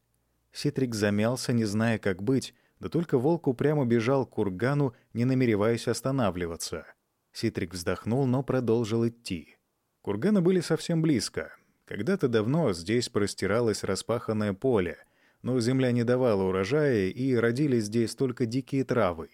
Ситрик замялся, не зная, как быть, да только волк упрямо бежал к кургану, не намереваясь останавливаться. Ситрик вздохнул, но продолжил идти. Курганы были совсем близко. Когда-то давно здесь простиралось распаханное поле, но земля не давала урожая, и родились здесь только дикие травы.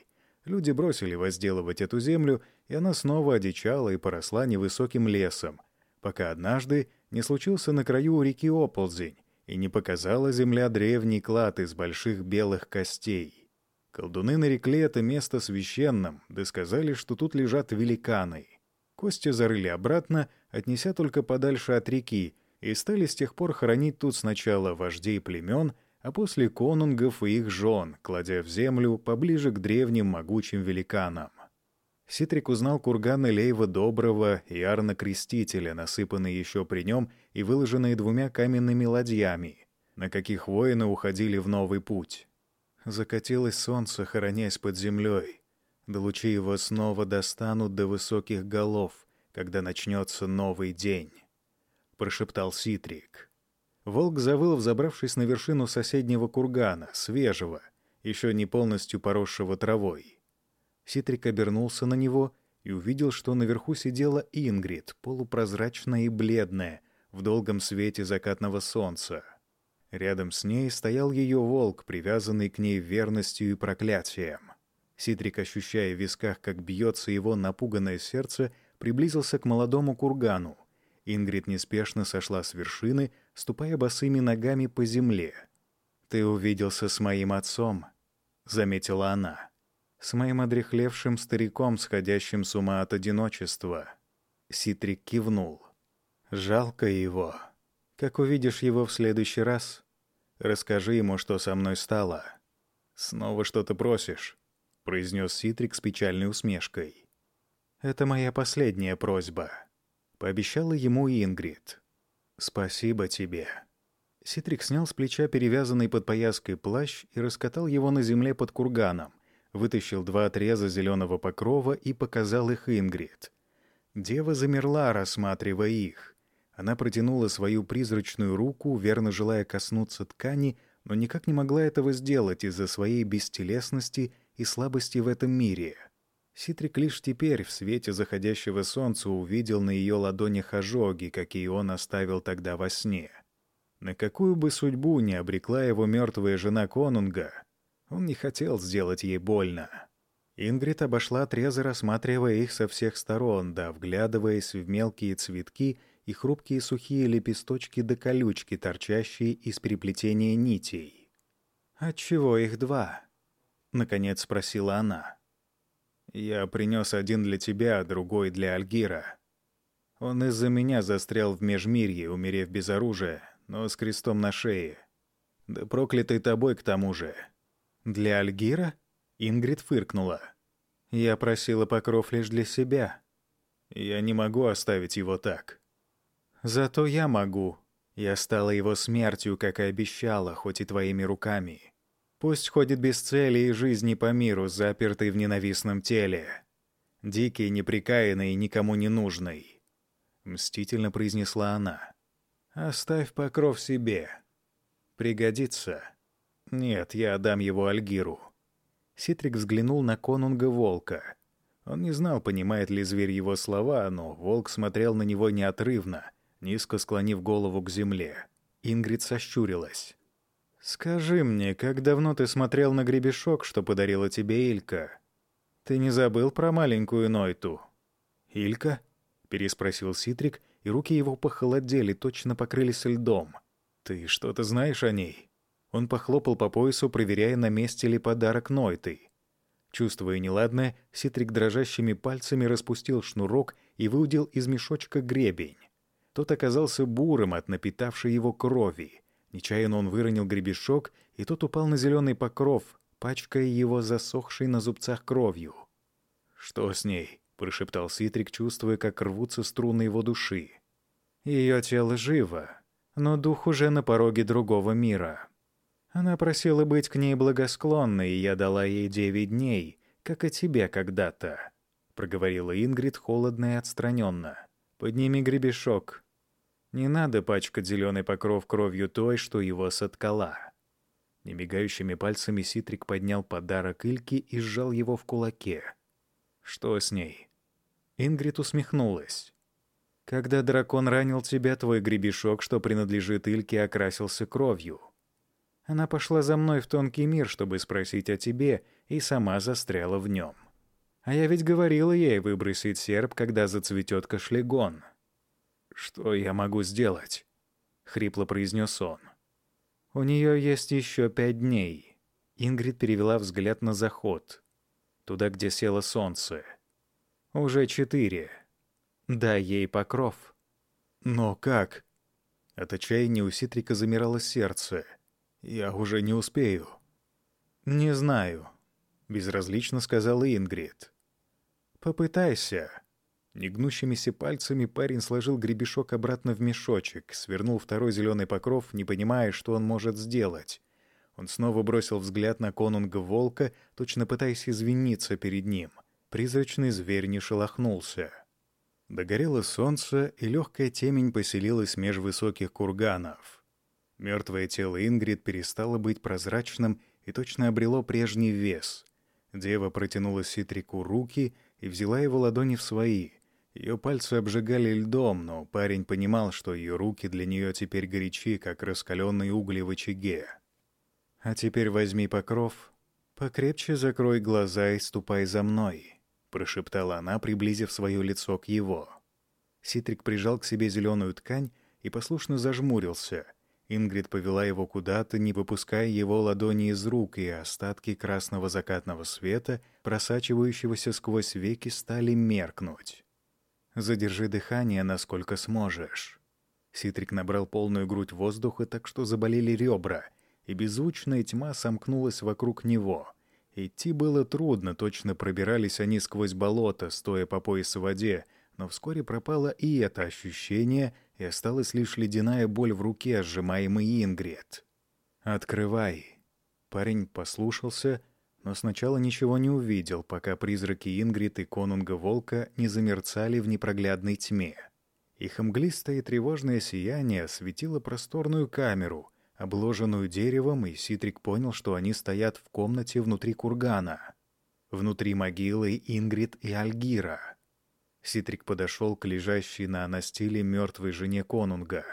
Люди бросили возделывать эту землю, и она снова одичала и поросла невысоким лесом, пока однажды не случился на краю реки оползень, и не показала земля древний клад из больших белых костей. Колдуны нарекли это место священным, да сказали, что тут лежат великаны. Кости зарыли обратно, отнеся только подальше от реки, и стали с тех пор хоронить тут сначала вождей племен, а после конунгов и их жен, кладя в землю поближе к древним могучим великанам. Ситрик узнал курганы Лейва Доброго и Арна Крестителя, насыпанные еще при нем и выложенные двумя каменными ладьями, на каких воины уходили в новый путь. Закатилось солнце, хоронясь под землей. Да лучи его снова достанут до высоких голов, когда начнется новый день. Прошептал Ситрик. Волк завыл, взобравшись на вершину соседнего кургана, свежего, еще не полностью поросшего травой. Ситрик обернулся на него и увидел, что наверху сидела Ингрид, полупрозрачная и бледная, в долгом свете закатного солнца. Рядом с ней стоял ее волк, привязанный к ней верностью и проклятием. Ситрик, ощущая в висках, как бьется его напуганное сердце, приблизился к молодому кургану. Ингрид неспешно сошла с вершины, ступая босыми ногами по земле. «Ты увиделся с моим отцом», — заметила она. «С моим одрехлевшим стариком, сходящим с ума от одиночества». Ситрик кивнул. «Жалко его. Как увидишь его в следующий раз, расскажи ему, что со мной стало». «Снова что-то просишь?» — произнес Ситрик с печальной усмешкой. «Это моя последняя просьба», — пообещала ему Ингрид. «Спасибо тебе». Ситрик снял с плеча перевязанный под пояской плащ и раскатал его на земле под курганом, вытащил два отреза зеленого покрова и показал их Ингрид. Дева замерла, рассматривая их. Она протянула свою призрачную руку, верно желая коснуться ткани, но никак не могла этого сделать из-за своей бестелесности и слабости в этом мире. Ситрик лишь теперь, в свете заходящего солнца, увидел на ее ладонях ожоги, какие он оставил тогда во сне. На какую бы судьбу не обрекла его мертвая жена Конунга, он не хотел сделать ей больно. Ингрид обошла отрезы, рассматривая их со всех сторон, да вглядываясь в мелкие цветки и хрупкие сухие лепесточки да колючки, торчащие из переплетения нитей. «Отчего их два?» — наконец спросила она. Я принес один для тебя, а другой для Альгира. Он из-за меня застрял в межмирье, умерев без оружия, но с крестом на шее. Да проклятый тобой к тому же. Для Альгира? Ингрид фыркнула. Я просила покров лишь для себя. Я не могу оставить его так. Зато я могу. Я стала его смертью, как и обещала, хоть и твоими руками. Пусть ходит без цели и жизни по миру, запертый в ненавистном теле. Дикий, неприкаянный и никому не нужный. Мстительно произнесла она. Оставь покров себе. Пригодится. Нет, я отдам его Альгиру. Ситрик взглянул на конунга волка. Он не знал, понимает ли зверь его слова, но волк смотрел на него неотрывно, низко склонив голову к земле. Ингрид сощурилась. «Скажи мне, как давно ты смотрел на гребешок, что подарила тебе Илька? Ты не забыл про маленькую Нойту?» «Илька?» — переспросил Ситрик, и руки его похолодели, точно покрылись льдом. «Ты что-то знаешь о ней?» Он похлопал по поясу, проверяя, на месте ли подарок Нойты. Чувствуя неладное, Ситрик дрожащими пальцами распустил шнурок и выудил из мешочка гребень. Тот оказался бурым от напитавшей его крови. Нечаянно он выронил гребешок, и тот упал на зеленый покров, пачкая его засохшей на зубцах кровью. «Что с ней?» — прошептал Ситрик, чувствуя, как рвутся струны его души. Ее тело живо, но дух уже на пороге другого мира. Она просила быть к ней благосклонной, и я дала ей девять дней, как и тебе когда-то», — проговорила Ингрид холодно и отстраненно. «Подними гребешок, не надо пачкать зеленый покров кровью той, что его соткала. Немигающими пальцами Ситрик поднял подарок Ильке и сжал его в кулаке. «Что с ней?» Ингрид усмехнулась. «Когда дракон ранил тебя, твой гребешок, что принадлежит Ильке, окрасился кровью. Она пошла за мной в тонкий мир, чтобы спросить о тебе, и сама застряла в нем. А я ведь говорила ей выбросить серп, когда зацветет кашлегон». «Что я могу сделать?» — хрипло произнес он. «У нее есть еще пять дней». Ингрид перевела взгляд на заход, туда, где село солнце. «Уже четыре. Дай ей покров». «Но как?» От отчаяния у Ситрика замирало сердце. Я уже не успею». «Не знаю», — безразлично сказала Ингрид. «Попытайся». Негнущимися пальцами парень сложил гребешок обратно в мешочек, свернул второй зеленый покров, не понимая, что он может сделать. Он снова бросил взгляд на конунга волка, точно пытаясь извиниться перед ним. Призрачный зверь не шелохнулся. Догорело солнце, и легкая темень поселилась меж высоких курганов. Мертвое тело Ингрид перестало быть прозрачным и точно обрело прежний вес. Дева протянула Ситрику руки и взяла его ладони в свои. Ее пальцы обжигали льдом, но парень понимал, что ее руки для нее теперь горячи, как раскаленные угли в очаге. «А теперь возьми покров, покрепче закрой глаза и ступай за мной», — прошептала она, приблизив свое лицо к его. Ситрик прижал к себе зеленую ткань и послушно зажмурился. Ингрид повела его куда-то, не выпуская его ладони из рук, и остатки красного закатного света, просачивающегося сквозь веки, стали меркнуть. «Задержи дыхание, насколько сможешь». Ситрик набрал полную грудь воздуха, так что заболели ребра, и беззвучная тьма сомкнулась вокруг него. Идти было трудно, точно пробирались они сквозь болото, стоя по пояс в воде, но вскоре пропало и это ощущение, и осталась лишь ледяная боль в руке, сжимаемой Ингрид. «Открывай». Парень послушался, но сначала ничего не увидел, пока призраки Ингрид и конунга Волка не замерцали в непроглядной тьме. Их мглистое тревожное сияние осветило просторную камеру — обложенную деревом, и Ситрик понял, что они стоят в комнате внутри кургана. Внутри могилы Ингрид и Альгира. Ситрик подошел к лежащей на настиле мертвой жене конунга.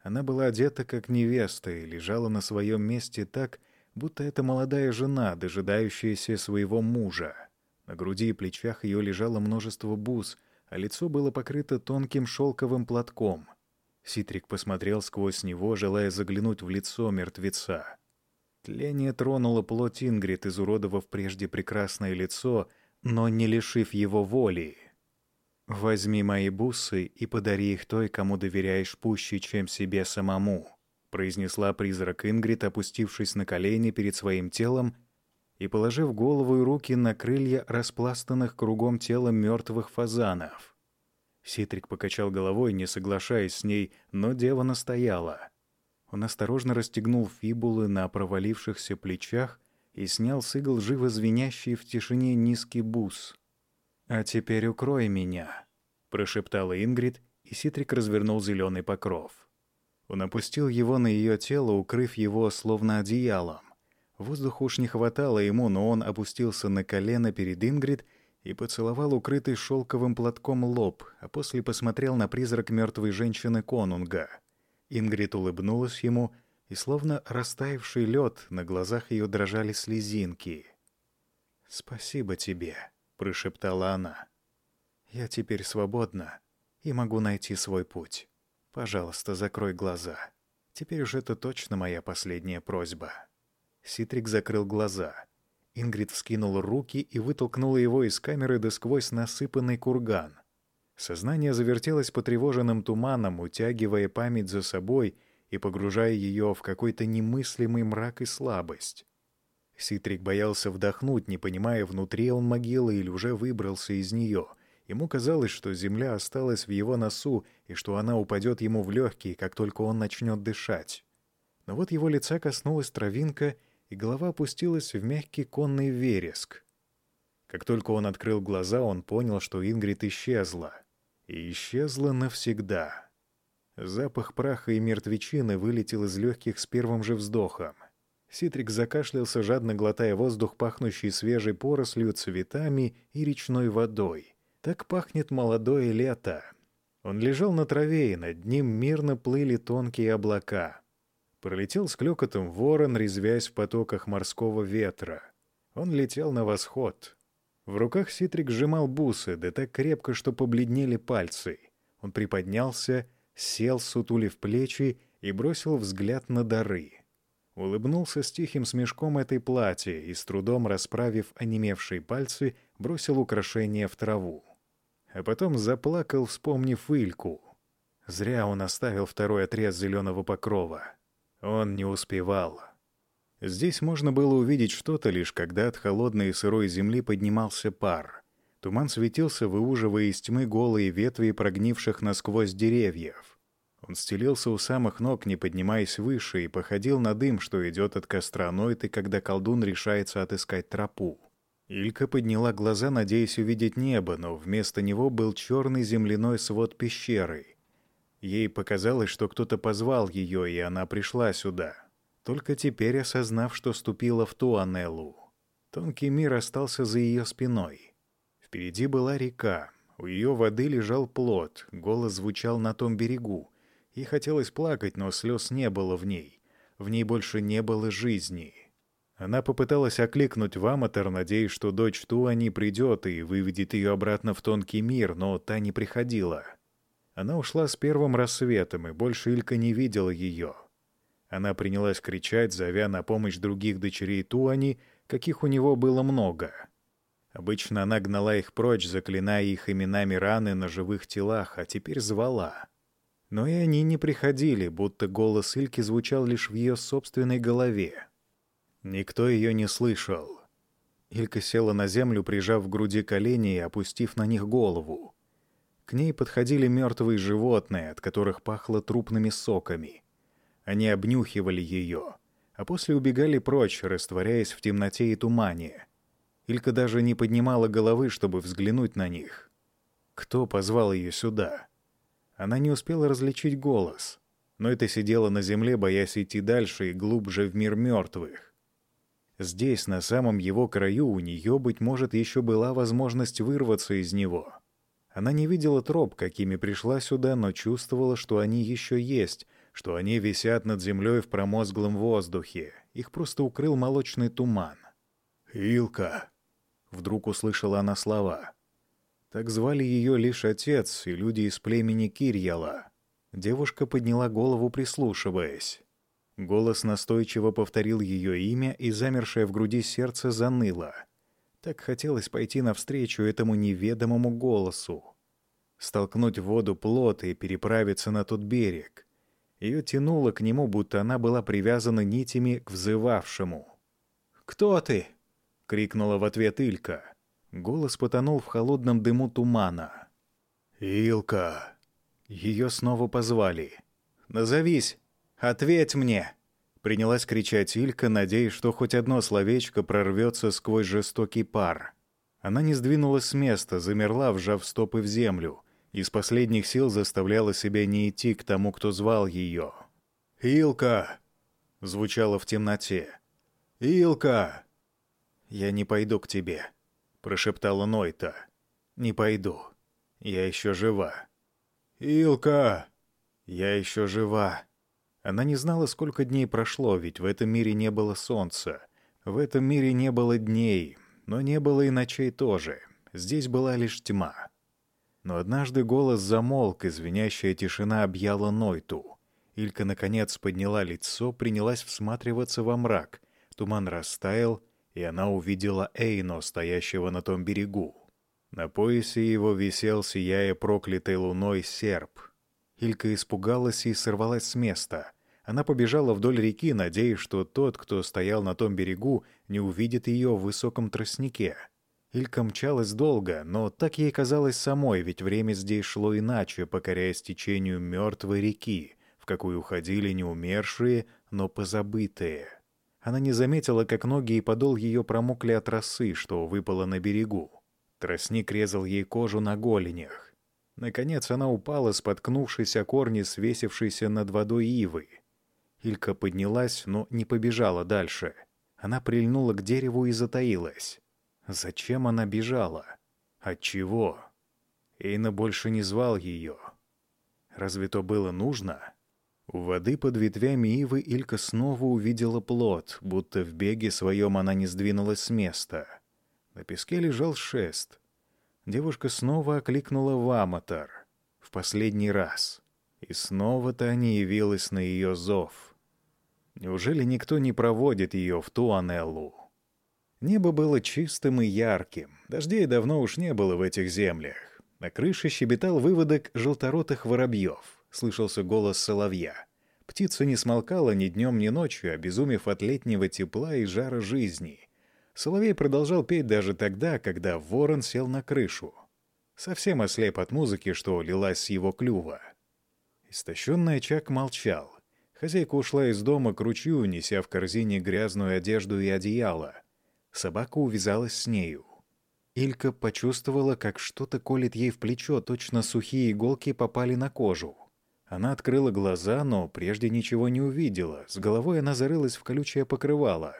Она была одета как невеста и лежала на своем месте так, будто это молодая жена, дожидающаяся своего мужа. На груди и плечах ее лежало множество бус, а лицо было покрыто тонким шелковым платком — Ситрик посмотрел сквозь него, желая заглянуть в лицо мертвеца. Тление тронуло плоть Ингрид, изуродовав прежде прекрасное лицо, но не лишив его воли. «Возьми мои бусы и подари их той, кому доверяешь пуще, чем себе самому», произнесла призрак Ингрид, опустившись на колени перед своим телом и положив голову и руки на крылья распластанных кругом тела мертвых фазанов. Ситрик покачал головой, не соглашаясь с ней, но дева настояла. Он осторожно расстегнул фибулы на провалившихся плечах и снял с игл живо звенящий в тишине низкий бус. «А теперь укрой меня», — прошептала Ингрид, и Ситрик развернул зеленый покров. Он опустил его на ее тело, укрыв его словно одеялом. Воздуха уж не хватало ему, но он опустился на колено перед Ингрид и поцеловал укрытый шелковым платком лоб, а после посмотрел на призрак мертвой женщины Конунга. Ингрид улыбнулась ему, и словно растаявший лед, на глазах ее дрожали слезинки. «Спасибо тебе», — прошептала она. «Я теперь свободна и могу найти свой путь. Пожалуйста, закрой глаза. Теперь уж это точно моя последняя просьба». Ситрик закрыл глаза — Ингрид вскинула руки и вытолкнула его из камеры до сквозь насыпанный курган. Сознание завертелось потревоженным туманом, утягивая память за собой и погружая ее в какой-то немыслимый мрак и слабость. Ситрик боялся вдохнуть, не понимая, внутри он могилы или уже выбрался из нее. Ему казалось, что земля осталась в его носу и что она упадет ему в легкие, как только он начнет дышать. Но вот его лица коснулась травинка — и голова опустилась в мягкий конный вереск. Как только он открыл глаза, он понял, что Ингрид исчезла. И исчезла навсегда. Запах праха и мертвечины вылетел из легких с первым же вздохом. Ситрик закашлялся, жадно глотая воздух, пахнущий свежей порослью, цветами и речной водой. Так пахнет молодое лето. Он лежал на траве, и над ним мирно плыли тонкие облака. Пролетел с клёкотом ворон, резвясь в потоках морского ветра. Он летел на восход. В руках Ситрик сжимал бусы, да так крепко, что побледнели пальцы. Он приподнялся, сел, сутулив плечи, и бросил взгляд на дары. Улыбнулся с тихим смешком этой платья и, с трудом расправив онемевшие пальцы, бросил украшение в траву. А потом заплакал, вспомнив Ильку. Зря он оставил второй отрез зеленого покрова. Он не успевал. Здесь можно было увидеть что-то лишь, когда от холодной и сырой земли поднимался пар. Туман светился, выуживая из тьмы голые ветви прогнивших насквозь деревьев. Он стелился у самых ног, не поднимаясь выше, и походил на дым, что идет от костра Нойты, когда колдун решается отыскать тропу. Илька подняла глаза, надеясь увидеть небо, но вместо него был черный земляной свод пещеры. Ей показалось, что кто-то позвал ее, и она пришла сюда. Только теперь осознав, что ступила в Туанеллу. Тонкий мир остался за ее спиной. Впереди была река. У ее воды лежал плод, голос звучал на том берегу. Ей хотелось плакать, но слез не было в ней. В ней больше не было жизни. Она попыталась окликнуть Ваматор, надеясь, что дочь Туани придет и выведет ее обратно в тонкий мир, но та не приходила. Она ушла с первым рассветом, и больше Илька не видела ее. Она принялась кричать, зовя на помощь других дочерей Туани, каких у него было много. Обычно она гнала их прочь, заклиная их именами раны на живых телах, а теперь звала. Но и они не приходили, будто голос Ильки звучал лишь в ее собственной голове. Никто ее не слышал. Илька села на землю, прижав к груди колени и опустив на них голову. К ней подходили мертвые животные, от которых пахло трупными соками. Они обнюхивали ее, а после убегали прочь, растворяясь в темноте и тумане. Илька даже не поднимала головы, чтобы взглянуть на них. Кто позвал ее сюда? Она не успела различить голос, но это сидела на земле, боясь идти дальше и глубже в мир мертвых. Здесь, на самом его краю, у нее, быть может, еще была возможность вырваться из него. Она не видела троп, какими пришла сюда, но чувствовала, что они еще есть, что они висят над землей в промозглом воздухе. Их просто укрыл молочный туман. «Илка!» — вдруг услышала она слова. Так звали ее лишь отец и люди из племени Кирьяла. Девушка подняла голову, прислушиваясь. Голос настойчиво повторил ее имя, и замершее в груди сердце заныло. Так хотелось пойти навстречу этому неведомому голосу. Столкнуть в воду плот и переправиться на тот берег. Ее тянуло к нему, будто она была привязана нитями к взывавшему. «Кто ты?» — крикнула в ответ Илька. Голос потонул в холодном дыму тумана. «Илка!» Ее снова позвали. «Назовись!» «Ответь мне!» — принялась кричать Илька, надеясь, что хоть одно словечко прорвется сквозь жестокий пар. Она не сдвинулась с места, замерла, вжав стопы в землю, из последних сил заставляла себя не идти к тому, кто звал ее. «Илка!» — звучало в темноте. «Илка!» «Я не пойду к тебе», — прошептала Нойта. «Не пойду. Я еще жива». «Илка!» «Я еще жива», она не знала, сколько дней прошло, ведь в этом мире не было солнца. В этом мире не было дней, но не было и ночей тоже. Здесь была лишь тьма. Но однажды голос замолк, и звенящая тишина объяла Нойту. Илька, наконец, подняла лицо, принялась всматриваться во мрак. Туман растаял, и она увидела Эйно, стоящего на том берегу. На поясе его висел, сияя проклятой луной, серп. Илька испугалась и сорвалась с места. Она побежала вдоль реки, надеясь, что тот, кто стоял на том берегу, не увидит ее в высоком тростнике. Илька мчалась долго, но так ей казалось самой, ведь время здесь шло иначе, покоряясь течению мертвой реки, в какую уходили не умершие, но позабытые. Она не заметила, как ноги и подол ее промокли от росы, что выпало на берегу. Тростник резал ей кожу на голенях. Наконец она упала, споткнувшись о корни, свесившейся над водой ивы. Илька поднялась, но не побежала дальше. Она прильнула к дереву и затаилась. Зачем она бежала? От чего? Эйна больше не звал ее. Разве то было нужно? У воды под ветвями ивы Илька снова увидела плод, будто в беге своем она не сдвинулась с места. На песке лежал шест. Девушка снова окликнула Ваматор. В последний раз. И снова-то не явилась на ее зов. Неужели никто не проводит ее в Туанеллу? Небо было чистым и ярким. Дождей давно уж не было в этих землях. На крыше щебетал выводок желторотых воробьев. Слышался голос соловья. Птица не смолкала ни днем, ни ночью, обезумев от летнего тепла и жара жизни. Соловей продолжал петь даже тогда, когда ворон сел на крышу. Совсем ослеп от музыки, что лилась с его клюва. Истощенный очаг молчал. Хозяйка ушла из дома к ручью, неся в корзине грязную одежду и одеяло. Собака увязалась с нею. Илька почувствовала, как что-то колет ей в плечо, точно сухие иголки попали на кожу. Она открыла глаза, но прежде ничего не увидела. С головой она зарылась в колючее покрывало.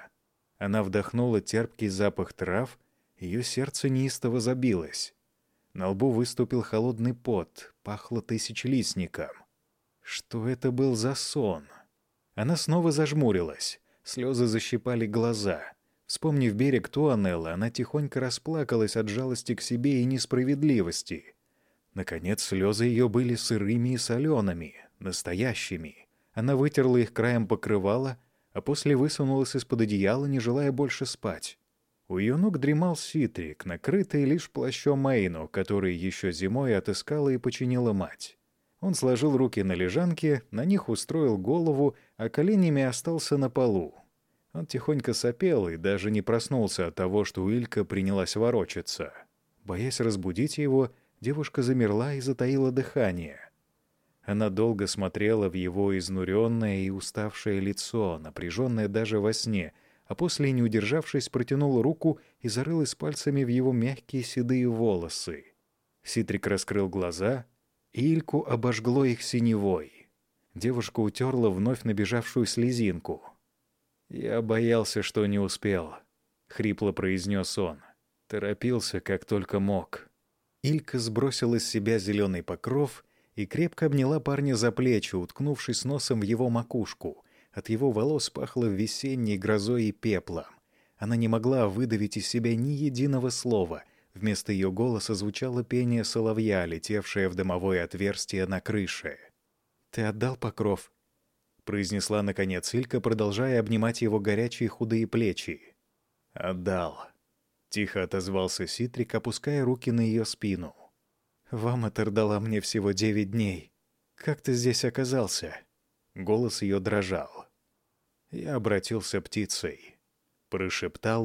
Она вдохнула терпкий запах трав, ее сердце неистово забилось. На лбу выступил холодный пот, пахло тысячелистником. Что это был за сон? Она снова зажмурилась. Слезы защипали глаза. Вспомнив берег Туанелла, она тихонько расплакалась от жалости к себе и несправедливости. Наконец, слезы ее были сырыми и солеными, настоящими. Она вытерла их краем покрывала, а после высунулась из-под одеяла, не желая больше спать. У ее ног дремал Ситрик, накрытый лишь плащом Мейну, который еще зимой отыскала и починила мать. Он сложил руки на лежанке, на них устроил голову, а коленями остался на полу. Он тихонько сопел и даже не проснулся от того, что Уилька принялась ворочаться. Боясь разбудить его, девушка замерла и затаила дыхание. Она долго смотрела в его изнуренное и уставшее лицо, напряженное даже во сне, а после, не удержавшись, протянула руку и зарылась пальцами в его мягкие седые волосы. Ситрик раскрыл глаза — Ильку обожгло их синевой. Девушка утерла вновь набежавшую слезинку. «Я боялся, что не успел», — хрипло произнес он. Торопился, как только мог. Илька сбросила с себя зеленый покров и крепко обняла парня за плечи, уткнувшись носом в его макушку. От его волос пахло весенней грозой и пеплом. Она не могла выдавить из себя ни единого слова — Вместо ее голоса звучало пение соловья, летевшее в дымовое отверстие на крыше. «Ты отдал покров?» — произнесла, наконец, Илька, продолжая обнимать его горячие худые плечи. «Отдал», — тихо отозвался Ситрик, опуская руки на ее спину. «Вам это дала мне всего девять дней. Как ты здесь оказался?» Голос ее дрожал. Я обратился птицей. Прошептал